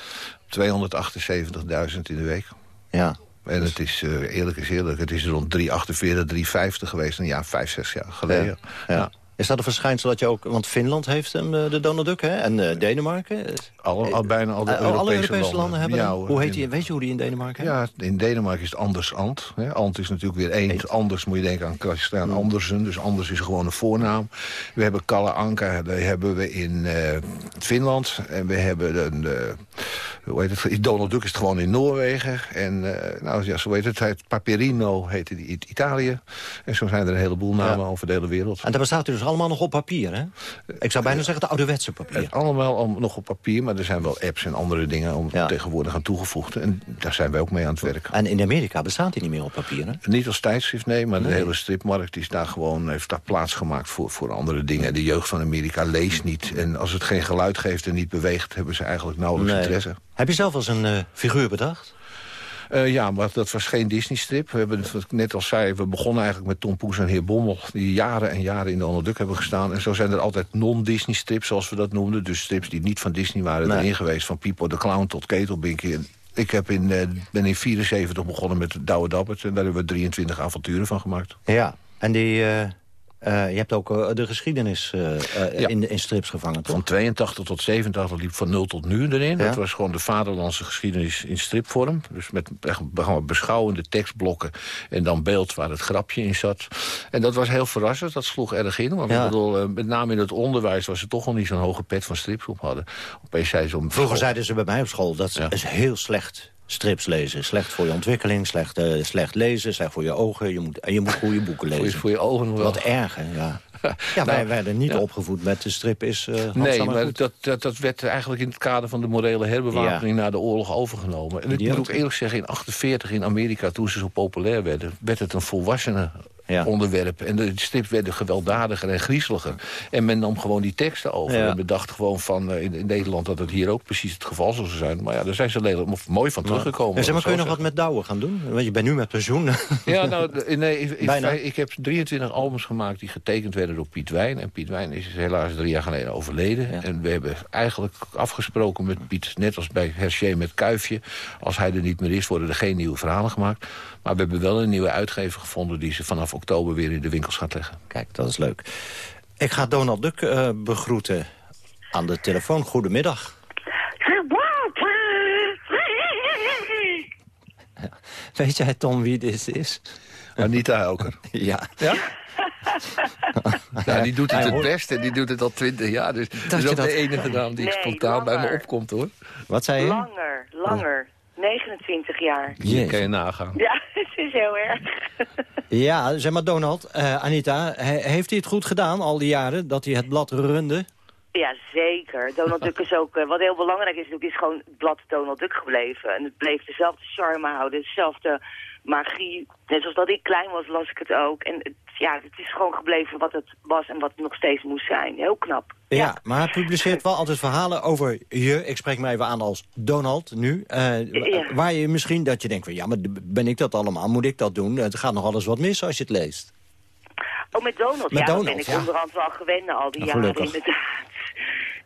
in de week. Ja. En het is, eh, eerlijk is eerlijk, het is rond 348, 350 geweest... een jaar, vijf, zes jaar geleden. Ja. ja. Is dat een verschijnsel dat je ook... Want Finland heeft hem, eh, de Donald Duck, hè? En eh, Denemarken? Al, al, bijna al de Eh, Europese, alle Europese landen, hebben Ja, hem? hoor. Hoe heet In- die, weet je hoe die in Denemarken heet? Ja, in Denemarken is het anders Ant. Hè. Ant is natuurlijk weer eend. Anders moet je denken aan Christian Hmm. Andersen. Dus Anders is gewoon een voornaam. We hebben Kalle Anka, die hebben we in eh, Finland. En we hebben een... eh, hoe heet het? Donald Duck is het gewoon in Noorwegen. En eh, nou, ja, zo heet het. het Paperino heette die in Italië. En zo zijn er een heleboel namen over de hele wereld. En daar bestaat u dus allemaal nog op papier, hè? Ik zou bijna zeggen de ouderwetse papier. Het allemaal al- nog op papier, maar er zijn wel apps en andere dingen... om tegenwoordig aan toegevoegd. En daar zijn wij ook mee aan het werk. En in Amerika bestaat die niet meer op papier, hè? Niet als tijdschrift, nee, maar Nee. de hele stripmarkt is daar gewoon, heeft daar plaats gemaakt voor, voor andere dingen. De jeugd van Amerika leest niet. En als het geen geluid geeft en niet beweegt, hebben ze eigenlijk nauwelijks Nee. interesse. Heb je zelf eens een eh, figuur bedacht? Eh, ja, maar dat was geen Disney-strip. We hebben, wat ik net al zei, we begonnen eigenlijk met Tom Poes en Heer Bommel... die jaren en jaren in de Donald Duck hebben gestaan. En zo zijn er altijd non-Disney-strips, zoals we dat noemden. Dus strips die niet van Disney waren Nee. erin geweest. Van Pipo de Clown tot Ketelbinkie. En Ik heb in, eh, ben in 74 begonnen met Douwe Dappert. En daar hebben we 23 avonturen van gemaakt. Ja, en die, eh, eh, je hebt ook eh, de geschiedenis eh, Ja. in, in strips gevangen, toch? Van 82 tot 87 liep van 0 tot nu erin. Ja. Dat was gewoon de vaderlandse geschiedenis in stripvorm. Dus met echt beschouwende tekstblokken. En dan beeld waar het grapje in zat. En dat was heel verrassend. Dat sloeg erg in. Want Ja. ik bedoel, met name in het onderwijs... was er toch al niet zo'n hoge pet van strips op hadden. Opeens zei ze om... Vroeger zeiden ze bij mij op school, dat is heel slecht strips lezen. Slecht voor je ontwikkeling, slecht, eh, slecht lezen, slecht voor je ogen. Je moet, en je moet goede boeken Voor je, lezen. voor je ogen wel. Wat erger, ja. Ja, wij Nou, werden niet ja. opgevoed met de strip is handzaam Nee, en maar goed. dat, dat, dat werd eigenlijk in het kader van de morele herbewapening... na de oorlog overgenomen. En ik moet ook- eerlijk zeggen, in 48 in Amerika... toen ze zo populair werden, werd het een volwassene onderwerp. En de strip werden gewelddadiger en griezeliger. En men nam gewoon die teksten over. Ja. En bedacht gewoon van eh, in, in Nederland dat het hier ook precies het geval zou zijn. Maar ja, daar zijn ze lelijk, mooi van teruggekomen. Ja, zeg maar, kun je nog wat met Douwe gaan doen? Want je bent nu met pensioen. ja, nou, nee, ik, ik heb 23 albums gemaakt die getekend werden door Piet Wijn. En Piet Wijn is helaas drie jaar geleden overleden. En we hebben eigenlijk afgesproken met Piet, net als bij Hergé met Kuifje... als hij er niet meer is, worden er geen nieuwe verhalen gemaakt. Maar we hebben wel een nieuwe uitgever gevonden... die ze vanaf oktober weer in de winkels gaat leggen. Kijk, dat is leuk. Ik ga Donald Duck eh, begroeten aan de telefoon. Goedemiddag. Weet jij, Tom, wie dit is? Anita Helker. ja. Ja? Nou, die doet het het hoort- best en die doet het al 20 jaar. Dus dat Dat is ook dat- de enige naam die Nee, spontaan bij me opkomt, hoor. Wat zei je? Langer, langer. 29 jaar. Hier kan je nagaan. Ja, het is heel erg. Ja, zeg maar Donald, eh, Anita, he- heeft hij het goed gedaan al die jaren dat hij het blad runde? Ja, zeker. Donald Duck is ook... eh, wat heel belangrijk is, natuurlijk, is gewoon het blad Donald Duck gebleven. En het bleef dezelfde charme houden, dezelfde magie. Net zoals dat ik klein was, las ik het ook. En het, ja, het is gewoon gebleven wat het was en wat het nog steeds moest zijn. Heel knap. Ja, maar hij publiceert wel altijd verhalen over je. Ik spreek mij even aan als Donald nu. eh, Ja. Waar je misschien dat je denkt van ja, maar ben ik dat allemaal? Moet ik dat doen? Het gaat nog alles wat mis als je het leest. Oh, met Donald? Met ja, Donald, dat ben ik ja. onderhand wel gewend al die Nou, jaren, inderdaad.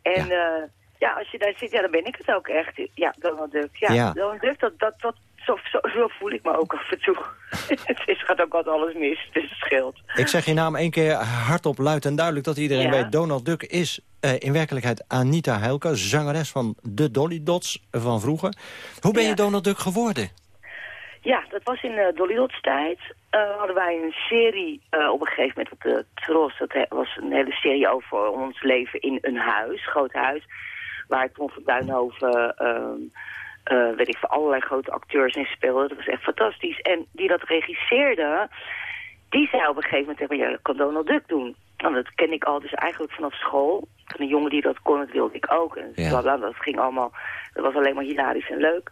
En ja. ja, als je daar zit, ja, dan ben ik het ook echt. Ja, Donald Duck. Ja, Ja. Donald Duck, dat, dat, dat, zo, zo, zo voel ik me ook af en toe. het is, gaat ook altijd alles mis, dus het scheelt. Ik zeg je naam één keer hardop, luid en duidelijk... dat iedereen Ja. weet, Donald Duck is eh, in werkelijkheid Anita Heilke... zangeres van de Dolly Dots van vroeger. Hoe ben je Donald Duck geworden? Ja, dat was in de Dolly Dots tijd. Eh, hadden wij een serie eh, op een gegeven moment op de Tros. Dat was een hele serie over ons leven in een huis, groot huis. Waar Tom van Duinhoven, eh, weet ik voor allerlei grote acteurs in speelde. Dat was echt fantastisch. En die dat regisseerde, die zei op een gegeven moment tegen me, ja, dat kan Donald Duck doen. Nou, dat ken ik al dus eigenlijk vanaf school. Van een jongen die dat kon, dat wilde ik ook. En Ja. bla, bla, dat ging allemaal, dat was alleen maar hilarisch en leuk.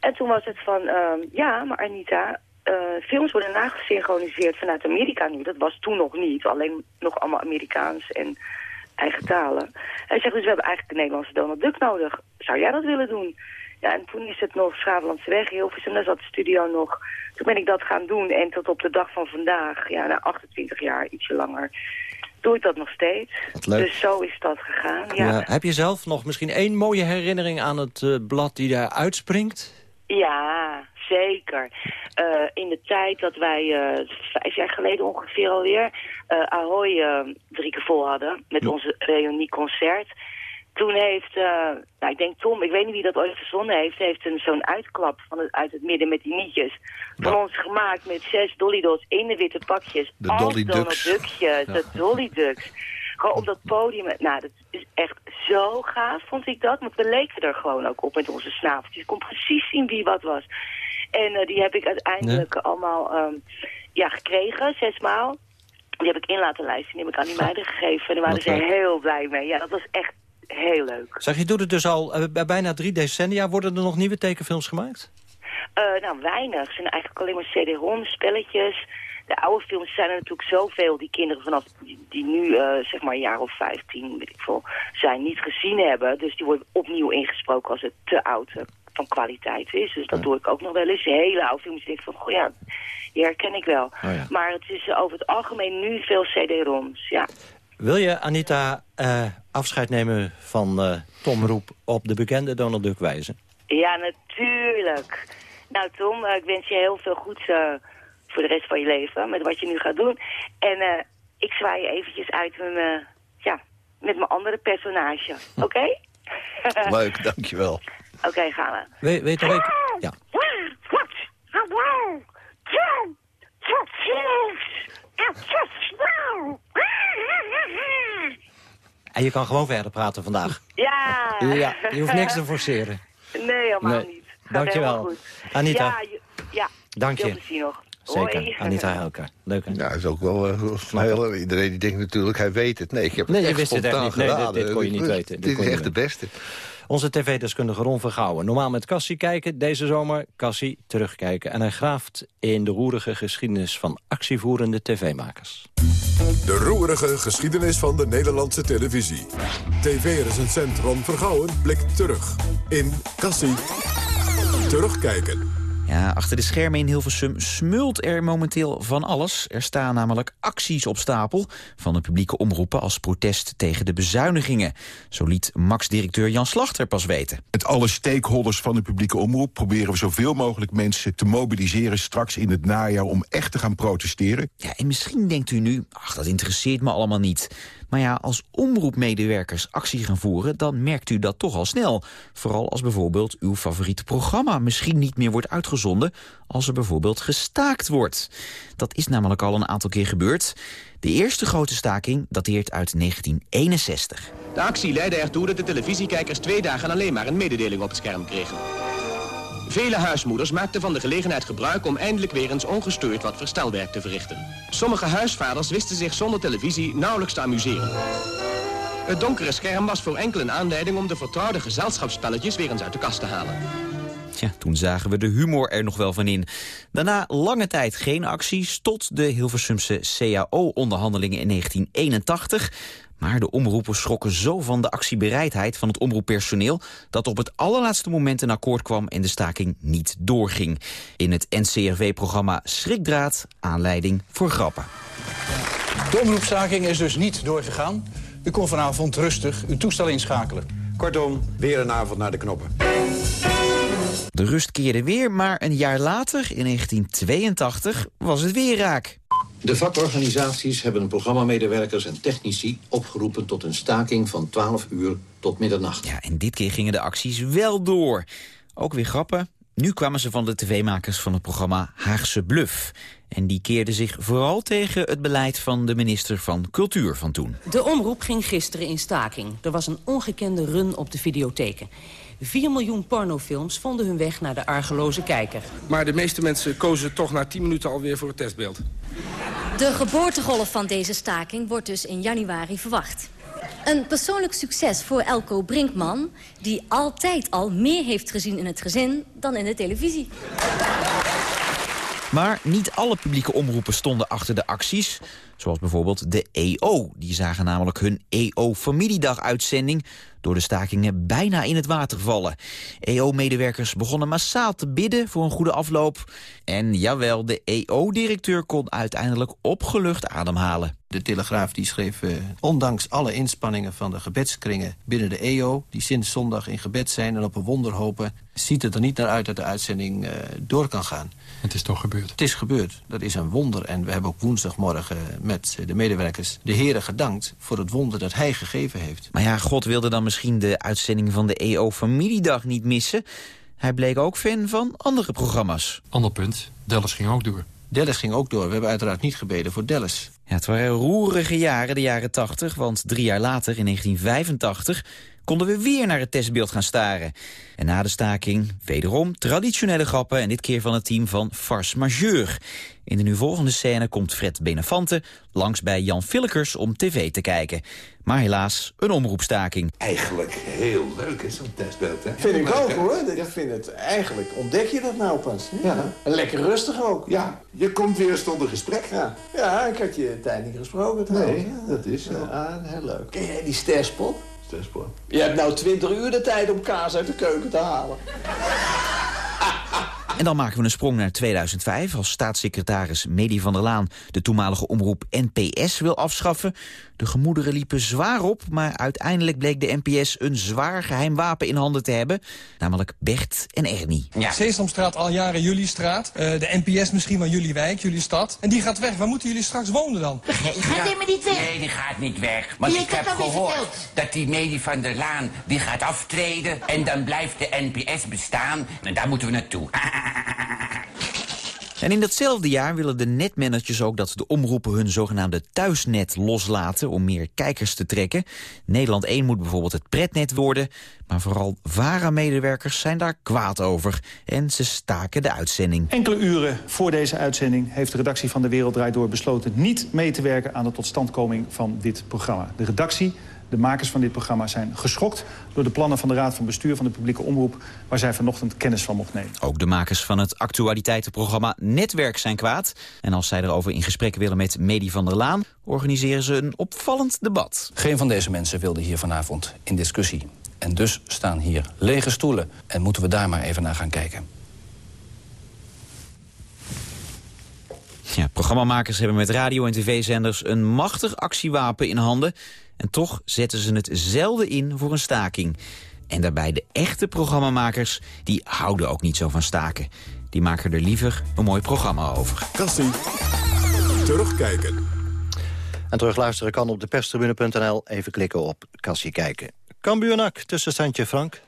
En toen was het van, ehm, ja, maar Anita, eh, films worden nagesynchroniseerd vanuit Amerika nu. Dat was toen nog niet, alleen nog allemaal Amerikaans en eigen talen. Hij zegt dus, we hebben eigenlijk een Nederlandse Donald Duck nodig. Zou jij dat willen doen? Ja, en toen is het nog Schavelandse weg, Hilversum, daar zat de studio nog. Toen ben ik dat gaan doen en tot op de dag van vandaag, ja, na 28 jaar, ietsje langer, doe ik dat nog steeds. Wat leuk. Dus zo is dat gegaan, ja. Ja, heb je zelf nog misschien één mooie herinnering aan het eh, blad die daar uitspringt? Ja, zeker. Eh, in de tijd dat wij eh, vijf jaar geleden ongeveer alweer Ahoy drie keer vol hadden met onze reunieconcert. Toen heeft, eh, nou ik denk Tom, ik weet niet wie dat ooit verzonnen heeft, heeft een zo'n uitklap van het, uit het midden met die nietjes van ons gemaakt met zes Dolly Dots in de witte pakjes. De Dolly Ducks. Duckjes, de Dolly Ducks. Gewoon op dat podium. Nou, dat is echt zo gaaf, vond ik dat. Want we leken er gewoon ook op met onze snaveltjes. Ik kon precies zien wie wat was. En eh, die heb ik uiteindelijk allemaal ehm, ja, gekregen, zesmaal. Die heb ik in laten lijsten. Die heb ik aan die meiden gegeven. En daar waren Wat ze leuk. heel blij mee. Ja, dat was echt heel leuk. Zeg, je doet het dus al eh, bij bijna drie decennia. Worden er nog nieuwe tekenfilms gemaakt? Eh, nou, weinig. Het zijn eigenlijk alleen maar CD-ROM, spelletjes. De oude films zijn er natuurlijk zoveel die kinderen vanaf die, nu, eh, zeg maar, een jaar of 15, weet ik veel, zijn, niet gezien hebben. Dus die worden opnieuw ingesproken als het te oud van kwaliteit is. Dus dat doe ik ook nog wel eens. Hele oude films, denk ik van, goh ja, die herken ik wel. ja. Maar het is over het algemeen nu veel CD-ROMs, ja. Wil je, Anita, eh, afscheid nemen van eh, Tom Roep op de bekende Donald Duck wijze? Ja, natuurlijk. Nou, Tom, eh, ik wens je heel veel goeds voor de rest van je leven met wat je nu gaat doen. En eh, ik zwaai je eventjes uit met mijn, ja, met mijn andere personage. Oké? Leuk, dankjewel. Oké, gaan we. We, weet je ik... Ja. En je kan gewoon verder praten vandaag. Ja. Ja, je hoeft niks te forceren. Nee, helemaal Nee. niet. Gaat Dankjewel. Anita. Ja, je- ja. Dank je. Nog. Zeker, Hoi. Anita Helker. Leuk hè? Ja, is ook wel eh, heel, iedereen die denkt natuurlijk, hij weet het. Nee, ik heb het Nee, je wist het echt niet. Nee, dit- kon je niet weten. Dit is echt de beste. Onze tv-deskundige Ron Vergouwen. Normaal met Cassie kijken, deze zomer Cassie terugkijken. En hij graaft in de roerige geschiedenis van actievoerende tv-makers. De roerige geschiedenis van de Nederlandse televisie. TV-recensent Ron Vergouwen blikt terug. In Cassie. Terugkijken. Ja, achter de schermen in Hilversum smult er momenteel van alles. Er staan namelijk acties op stapel van de publieke omroepen... als protest tegen de bezuinigingen. Zo liet Max-directeur Jan Slachter pas weten. Met alle stakeholders van de publieke omroep proberen we zoveel mogelijk mensen te mobiliseren straks in het najaar om echt te gaan protesteren. Ja, en misschien denkt u nu, ach, dat interesseert me allemaal niet. Maar ja, als omroepmedewerkers actie gaan voeren... dan merkt u dat toch al snel. Vooral als bijvoorbeeld uw favoriete programma misschien niet meer wordt uitgezonden... als er bijvoorbeeld gestaakt wordt. Dat is namelijk al een aantal keer gebeurd. De eerste grote staking dateert uit 1961. De actie leidde ertoe dat de televisiekijkers twee dagen alleen maar een mededeling op het scherm kregen. Vele huismoeders maakten van de gelegenheid gebruik om eindelijk weer eens ongestoord wat verstelwerk te verrichten. Sommige huisvaders wisten zich zonder televisie nauwelijks te amuseren. Het donkere scherm was voor enkele aanleiding om de vertrouwde gezelschapsspelletjes weer eens uit de kast te halen. Tja, toen zagen we de humor er nog wel van in. Daarna lange tijd geen acties tot de Hilversumse CAO-onderhandelingen in 1981. Maar de omroepers schrokken zo van de actiebereidheid van het omroeppersoneel... dat op het allerlaatste moment een akkoord kwam en de staking niet doorging. In het NCRV-programma Schrikdraad, aanleiding voor grappen. De omroepstaking is dus niet doorgegaan. U kon vanavond rustig uw toestel inschakelen. Kortom, weer een avond naar de knoppen. De rust keerde weer, maar een jaar later, in 1982, was het weer raak. De vakorganisaties hebben programmamedewerkers en technici opgeroepen tot een staking van 12 uur tot middernacht. Ja, en dit keer gingen de acties wel door. Ook weer grappen. Nu kwamen ze van de tv-makers van het programma Haagse Bluff. En die keerden zich vooral tegen het beleid van de minister van Cultuur van toen. De omroep ging gisteren in staking. Er was een ongekende run op de videotheken. 4 miljoen pornofilms vonden hun weg naar de argeloze kijker. Maar de meeste mensen kozen toch na 10 minuten alweer voor het testbeeld. De geboortegolf van deze staking wordt dus in januari verwacht. Een persoonlijk succes voor Elko Brinkman... die altijd al meer heeft gezien in het gezin dan in de televisie. Maar niet alle publieke omroepen stonden achter de acties. Zoals bijvoorbeeld de EO. Die zagen namelijk hun EO-familiedag-uitzending... door de stakingen bijna in het water vallen. EO-medewerkers begonnen massaal te bidden voor een goede afloop. En jawel, de EO-directeur kon uiteindelijk opgelucht ademhalen. De Telegraaf die schreef, eh, ondanks alle inspanningen van de gebedskringen binnen de EO... die sinds zondag in gebed zijn en op een wonder hopen... ziet het er niet naar uit dat de uitzending eh, door kan gaan. Het is toch gebeurd? Het is gebeurd. Dat is een wonder. En we hebben ook woensdagmorgen met de medewerkers de heren gedankt... voor het wonder dat hij gegeven heeft. Maar ja, God wilde dan misschien de uitzending van de EO-familiedag niet missen. Hij bleek ook fan van andere programma's. Ander punt, Dallas ging ook door. Dallas ging ook door. We hebben uiteraard niet gebeden voor Dallas. Ja, het waren roerige jaren, de jaren 80, want drie jaar later, in 1985 konden we weer naar het testbeeld gaan staren. En na de staking wederom traditionele grappen... en dit keer van het team van Fars Majeur. In de nu volgende scène komt Fred Benefante langs bij Jan Villekers om tv te kijken. Maar helaas een omroepstaking. Eigenlijk heel leuk is zo'n testbeeld, hè? Vind ik ook, hoor. Ik vind het eigenlijk... Ontdek je dat nou pas? Ja. En lekker rustig ook. Ja, je komt weer eens tot een gesprek. Ja, ja ik had je tijd niet gesproken trouwens. Nee, dat is zo. Ja, heel leuk. Ken jij die sterspot? Je hebt nou 20 uur de tijd om kaas uit de keuken te halen. En dan maken we een sprong naar 2005 als staatssecretaris Medi van der Laan de toenmalige omroep NPS wil afschaffen. De gemoederen liepen zwaar op, maar uiteindelijk bleek de NPS een zwaar geheim wapen in handen te hebben. Namelijk Bert en Ernie. Ja. Sesamstraat al jaren jullie straat. Uh, de NPS misschien wel jullie wijk, jullie stad. En die gaat weg. Waar moeten jullie straks wonen dan? Nee, gaat Ja. helemaal niet weg. Nee, die gaat niet weg. Want Die ik heb gehoord dat die Medi van der Laan die gaat aftreden. En dan blijft de NPS bestaan. En daar moeten we naartoe. En in datzelfde jaar willen de netmanagers ook dat de omroepen hun zogenaamde thuisnet loslaten om meer kijkers te trekken. Nederland 1 moet bijvoorbeeld het pretnet worden, maar vooral VARA-medewerkers zijn daar kwaad over. En ze staken de uitzending. Enkele uren voor deze uitzending heeft de redactie van De Wereld Draait Door besloten niet mee te werken aan de totstandkoming van dit programma. De redactie, de makers van dit programma zijn geschokt door de plannen van de Raad van Bestuur van de publieke omroep waar zij vanochtend kennis van mocht nemen. Ook de makers van het actualiteitenprogramma Netwerk zijn kwaad. En als zij erover in gesprek willen met Medi van der Laan... organiseren ze een opvallend debat. Geen van deze mensen wilde hier vanavond in discussie. En dus staan hier lege stoelen. En moeten we daar maar even naar gaan kijken. Ja, programmamakers hebben met radio- en tv-zenders een machtig actiewapen in handen. En toch zetten ze het zelden in voor een staking. En daarbij de echte programmamakers, die houden ook niet zo van staken. Die maken er liever een mooi programma over. Kassie. Terugkijken. En terugluisteren kan op de perstribune.nl. Even klikken op Kassie kijken. Cambuur NAC tussen Santje Frank.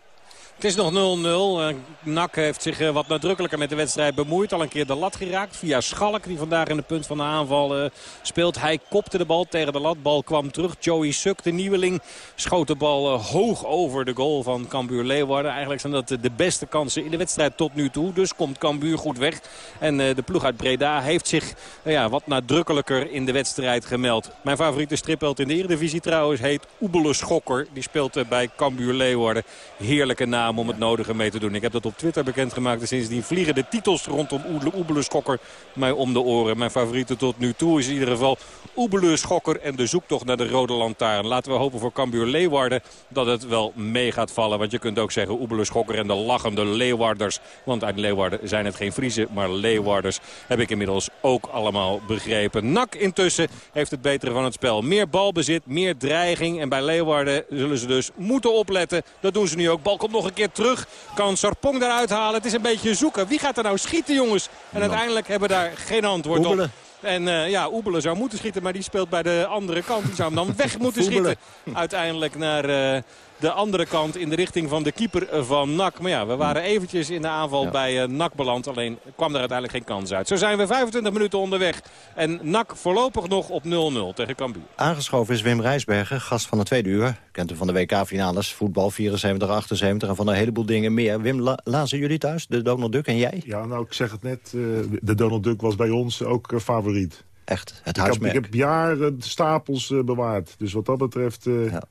Het is nog 0-0. Eh, NAC heeft zich eh, wat nadrukkelijker met de wedstrijd bemoeid. Al een keer de lat geraakt via Schalk. Die vandaag in de punt van de aanval eh, speelt. Hij kopte de bal tegen de lat. Bal kwam terug. Joey Suk, de nieuweling, schoot de bal hoog over de goal van Cambuur Leeuwarden. Eigenlijk zijn dat de beste kansen in de wedstrijd tot nu toe. Dus komt Cambuur goed weg. En de ploeg uit Breda heeft zich ja, wat nadrukkelijker in de wedstrijd gemeld. Mijn favoriete stripheld in de Eredivisie trouwens heet Oebele Schokker. Die speelt bij Cambuur Leeuwarden. Heerlijke naam om het nodige mee te doen. Ik heb dat op Twitter bekendgemaakt. En sindsdien vliegen de titels rondom Oebele Schokker mij om de oren. Mijn favoriete tot nu toe is in ieder geval Oebele Schokker en de zoektocht naar de rode lantaarn. Laten we hopen voor Cambuur Leeuwarden dat het wel mee gaat vallen. Want je kunt ook zeggen Oebele Schokker en de lachende Leeuwarders. Want uit Leeuwarden zijn het geen Friese, maar Leeuwarders. Heb ik inmiddels ook allemaal begrepen. Nak intussen heeft het betere van het spel. Meer balbezit, meer dreiging. En bij Leeuwarden zullen ze dus moeten opletten. Dat doen ze nu ook. Bal komt nog een keer terug. Kan Sarpong daaruit halen. Het is een beetje zoeken. Wie gaat er nou schieten jongens? En uiteindelijk hebben we daar geen antwoord op. En uh, ja, Oebele zou moeten schieten, maar die speelt bij de andere kant. Die zou hem dan weg moeten schieten. Uiteindelijk naar uh, de andere kant in de richting van de keeper van NAC. Maar ja, we waren eventjes in de aanval ja. bij uh, NAC beland. Alleen kwam daar uiteindelijk geen kans uit. Zo zijn we 25 minuten onderweg. En NAC voorlopig nog op 0-0 tegen Cambuur. Aangeschoven is Wim Rijsbergen, gast van de tweede uur. Kent hem van de WK-finales, voetbal 74, 78 en van een heleboel dingen meer. Wim, la lazen jullie thuis, de Donald Duck en jij? Ja, nou, ik zeg het net, uh, de Donald Duck was bij ons ook favoriet. Echt, het ik huismerk. Heb, ik heb jaren stapels bewaard. Dus wat dat betreft... Ja.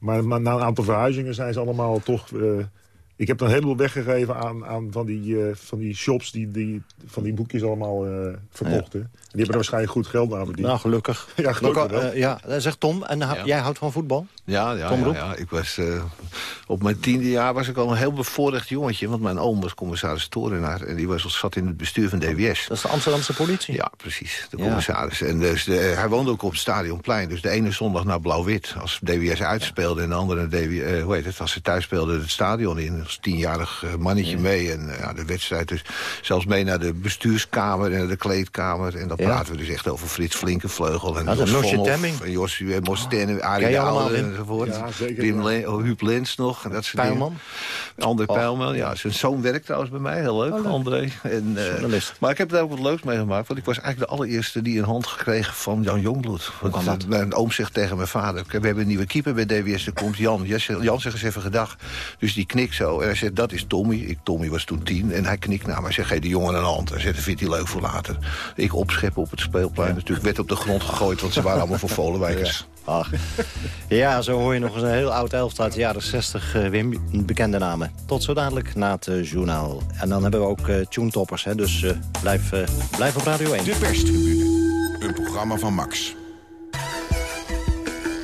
Maar, na een aantal verhuizingen zijn ze allemaal toch... ik heb er een heleboel weggegeven aan, aan van, die, van die shops die, die van die boekjes allemaal verkochten. Ja. Die hebben er waarschijnlijk goed geld aan verdiend. Nou, gelukkig. ja, gelukkig uh, ja, zegt Tom. En ja. jij houdt van voetbal? Ja, ja, Tom ja, ja. Ik was, uh, op mijn tiende jaar was ik al een heel bevoorrecht jongetje. Want mijn oom was commissaris Torenaar. En die was, zat in het bestuur van DWS. Dat is de Amsterdamse politie? Ja, precies. De commissaris. Ja. En dus de, hij woonde ook op het Stadionplein. Dus de ene zondag naar Blauw-Wit. Als DWS uitspeelde en de andere, DW, uh, hoe heet het, als ze thuis speelden het stadion in. Als tienjarig eh, mannetje mee. En ja, de wedstrijd dus zelfs mee naar de bestuurskamer en naar de kleedkamer. En dan praten we dus echt over Frits Flinkenvleugel. En Ja, Jos Losje Vonhoff, Temming. En Jos Mostenne, Arie Wim? enzovoort. Ja, zeker, oh, Huub Lens nog. En dat soort Pijlman? dingen. André Oh. Pijlman, ja. Zijn zoon werkt trouwens bij mij. Heel leuk, Oh, leuk. André. En, eh, maar ik heb daar ook wat leuks mee gemaakt. Want ik was eigenlijk de allereerste die een hand gekregen van Jan Jongbloed. Want dat? Mijn oom zegt tegen mijn vader... We hebben een nieuwe keeper bij DWS, er komt Jan. Jan zegt- Jan zegt eens even gedag. Dus die knikt zo. En hij zegt, dat is Tommy. Ik, Tommy was toen tien. En hij knikt naar me. Hij zegt, geef die jongen een hand. Hij zegt, dat vindt hij leuk voor later. Ik opscheppen op het speelplein. Natuurlijk werd op de grond gegooid, want ze waren allemaal voor Volenwijkers. Ach. Ja, zo hoor je nog eens een heel oud elftal uit de jaren 60, eh, Wim. Bekende namen. Tot zo dadelijk na het eh, journaal. En dan hebben we ook eh tune toppers, hè, dus blijf, blijf op Radio 1. De perstribune. Een programma van Max.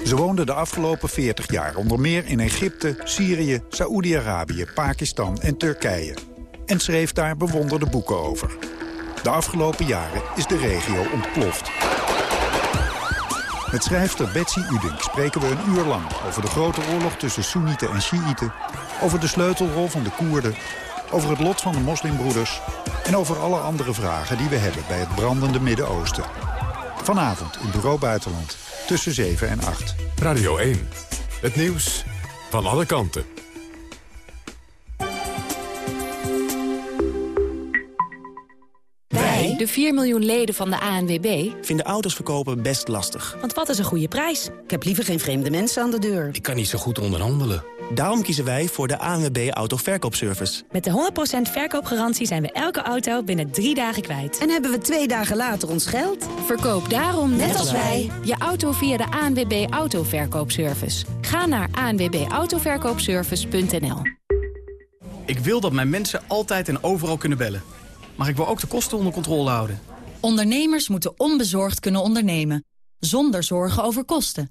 Ze woonde de afgelopen 40 jaar onder meer in Egypte, Syrië, Saoedi-Arabië, Pakistan en Turkije. En schreef daar bewonderde boeken over. De afgelopen jaren is de regio ontploft. Met schrijfster Betsy Udink spreken we een uur lang over de grote oorlog tussen Soenieten en Sjiïten, over de sleutelrol van de Koerden, over het lot van de moslimbroeders en over alle andere vragen die we hebben bij het brandende Midden-Oosten. Vanavond in Bureau Buitenland tussen 7 en 8. Radio 1. Het nieuws van alle kanten. Wij, de 4 miljoen leden van de ANWB, vinden auto's verkopen best lastig. Want wat is een goede prijs? Ik heb liever geen vreemde mensen aan de deur. Ik kan niet zo goed onderhandelen. Daarom kiezen wij voor de ANWB Autoverkoopservice. Met de 100% verkoopgarantie zijn we elke auto binnen drie dagen kwijt. En hebben we twee dagen later ons geld? Verkoop daarom, net als wij, je auto via de ANWB Autoverkoopservice. Ga naar anwbautoverkoopservice.nl Ik wil dat mijn mensen altijd en overal kunnen bellen. Maar ik wil ook de kosten onder controle houden. Ondernemers moeten onbezorgd kunnen ondernemen, zonder zorgen over kosten.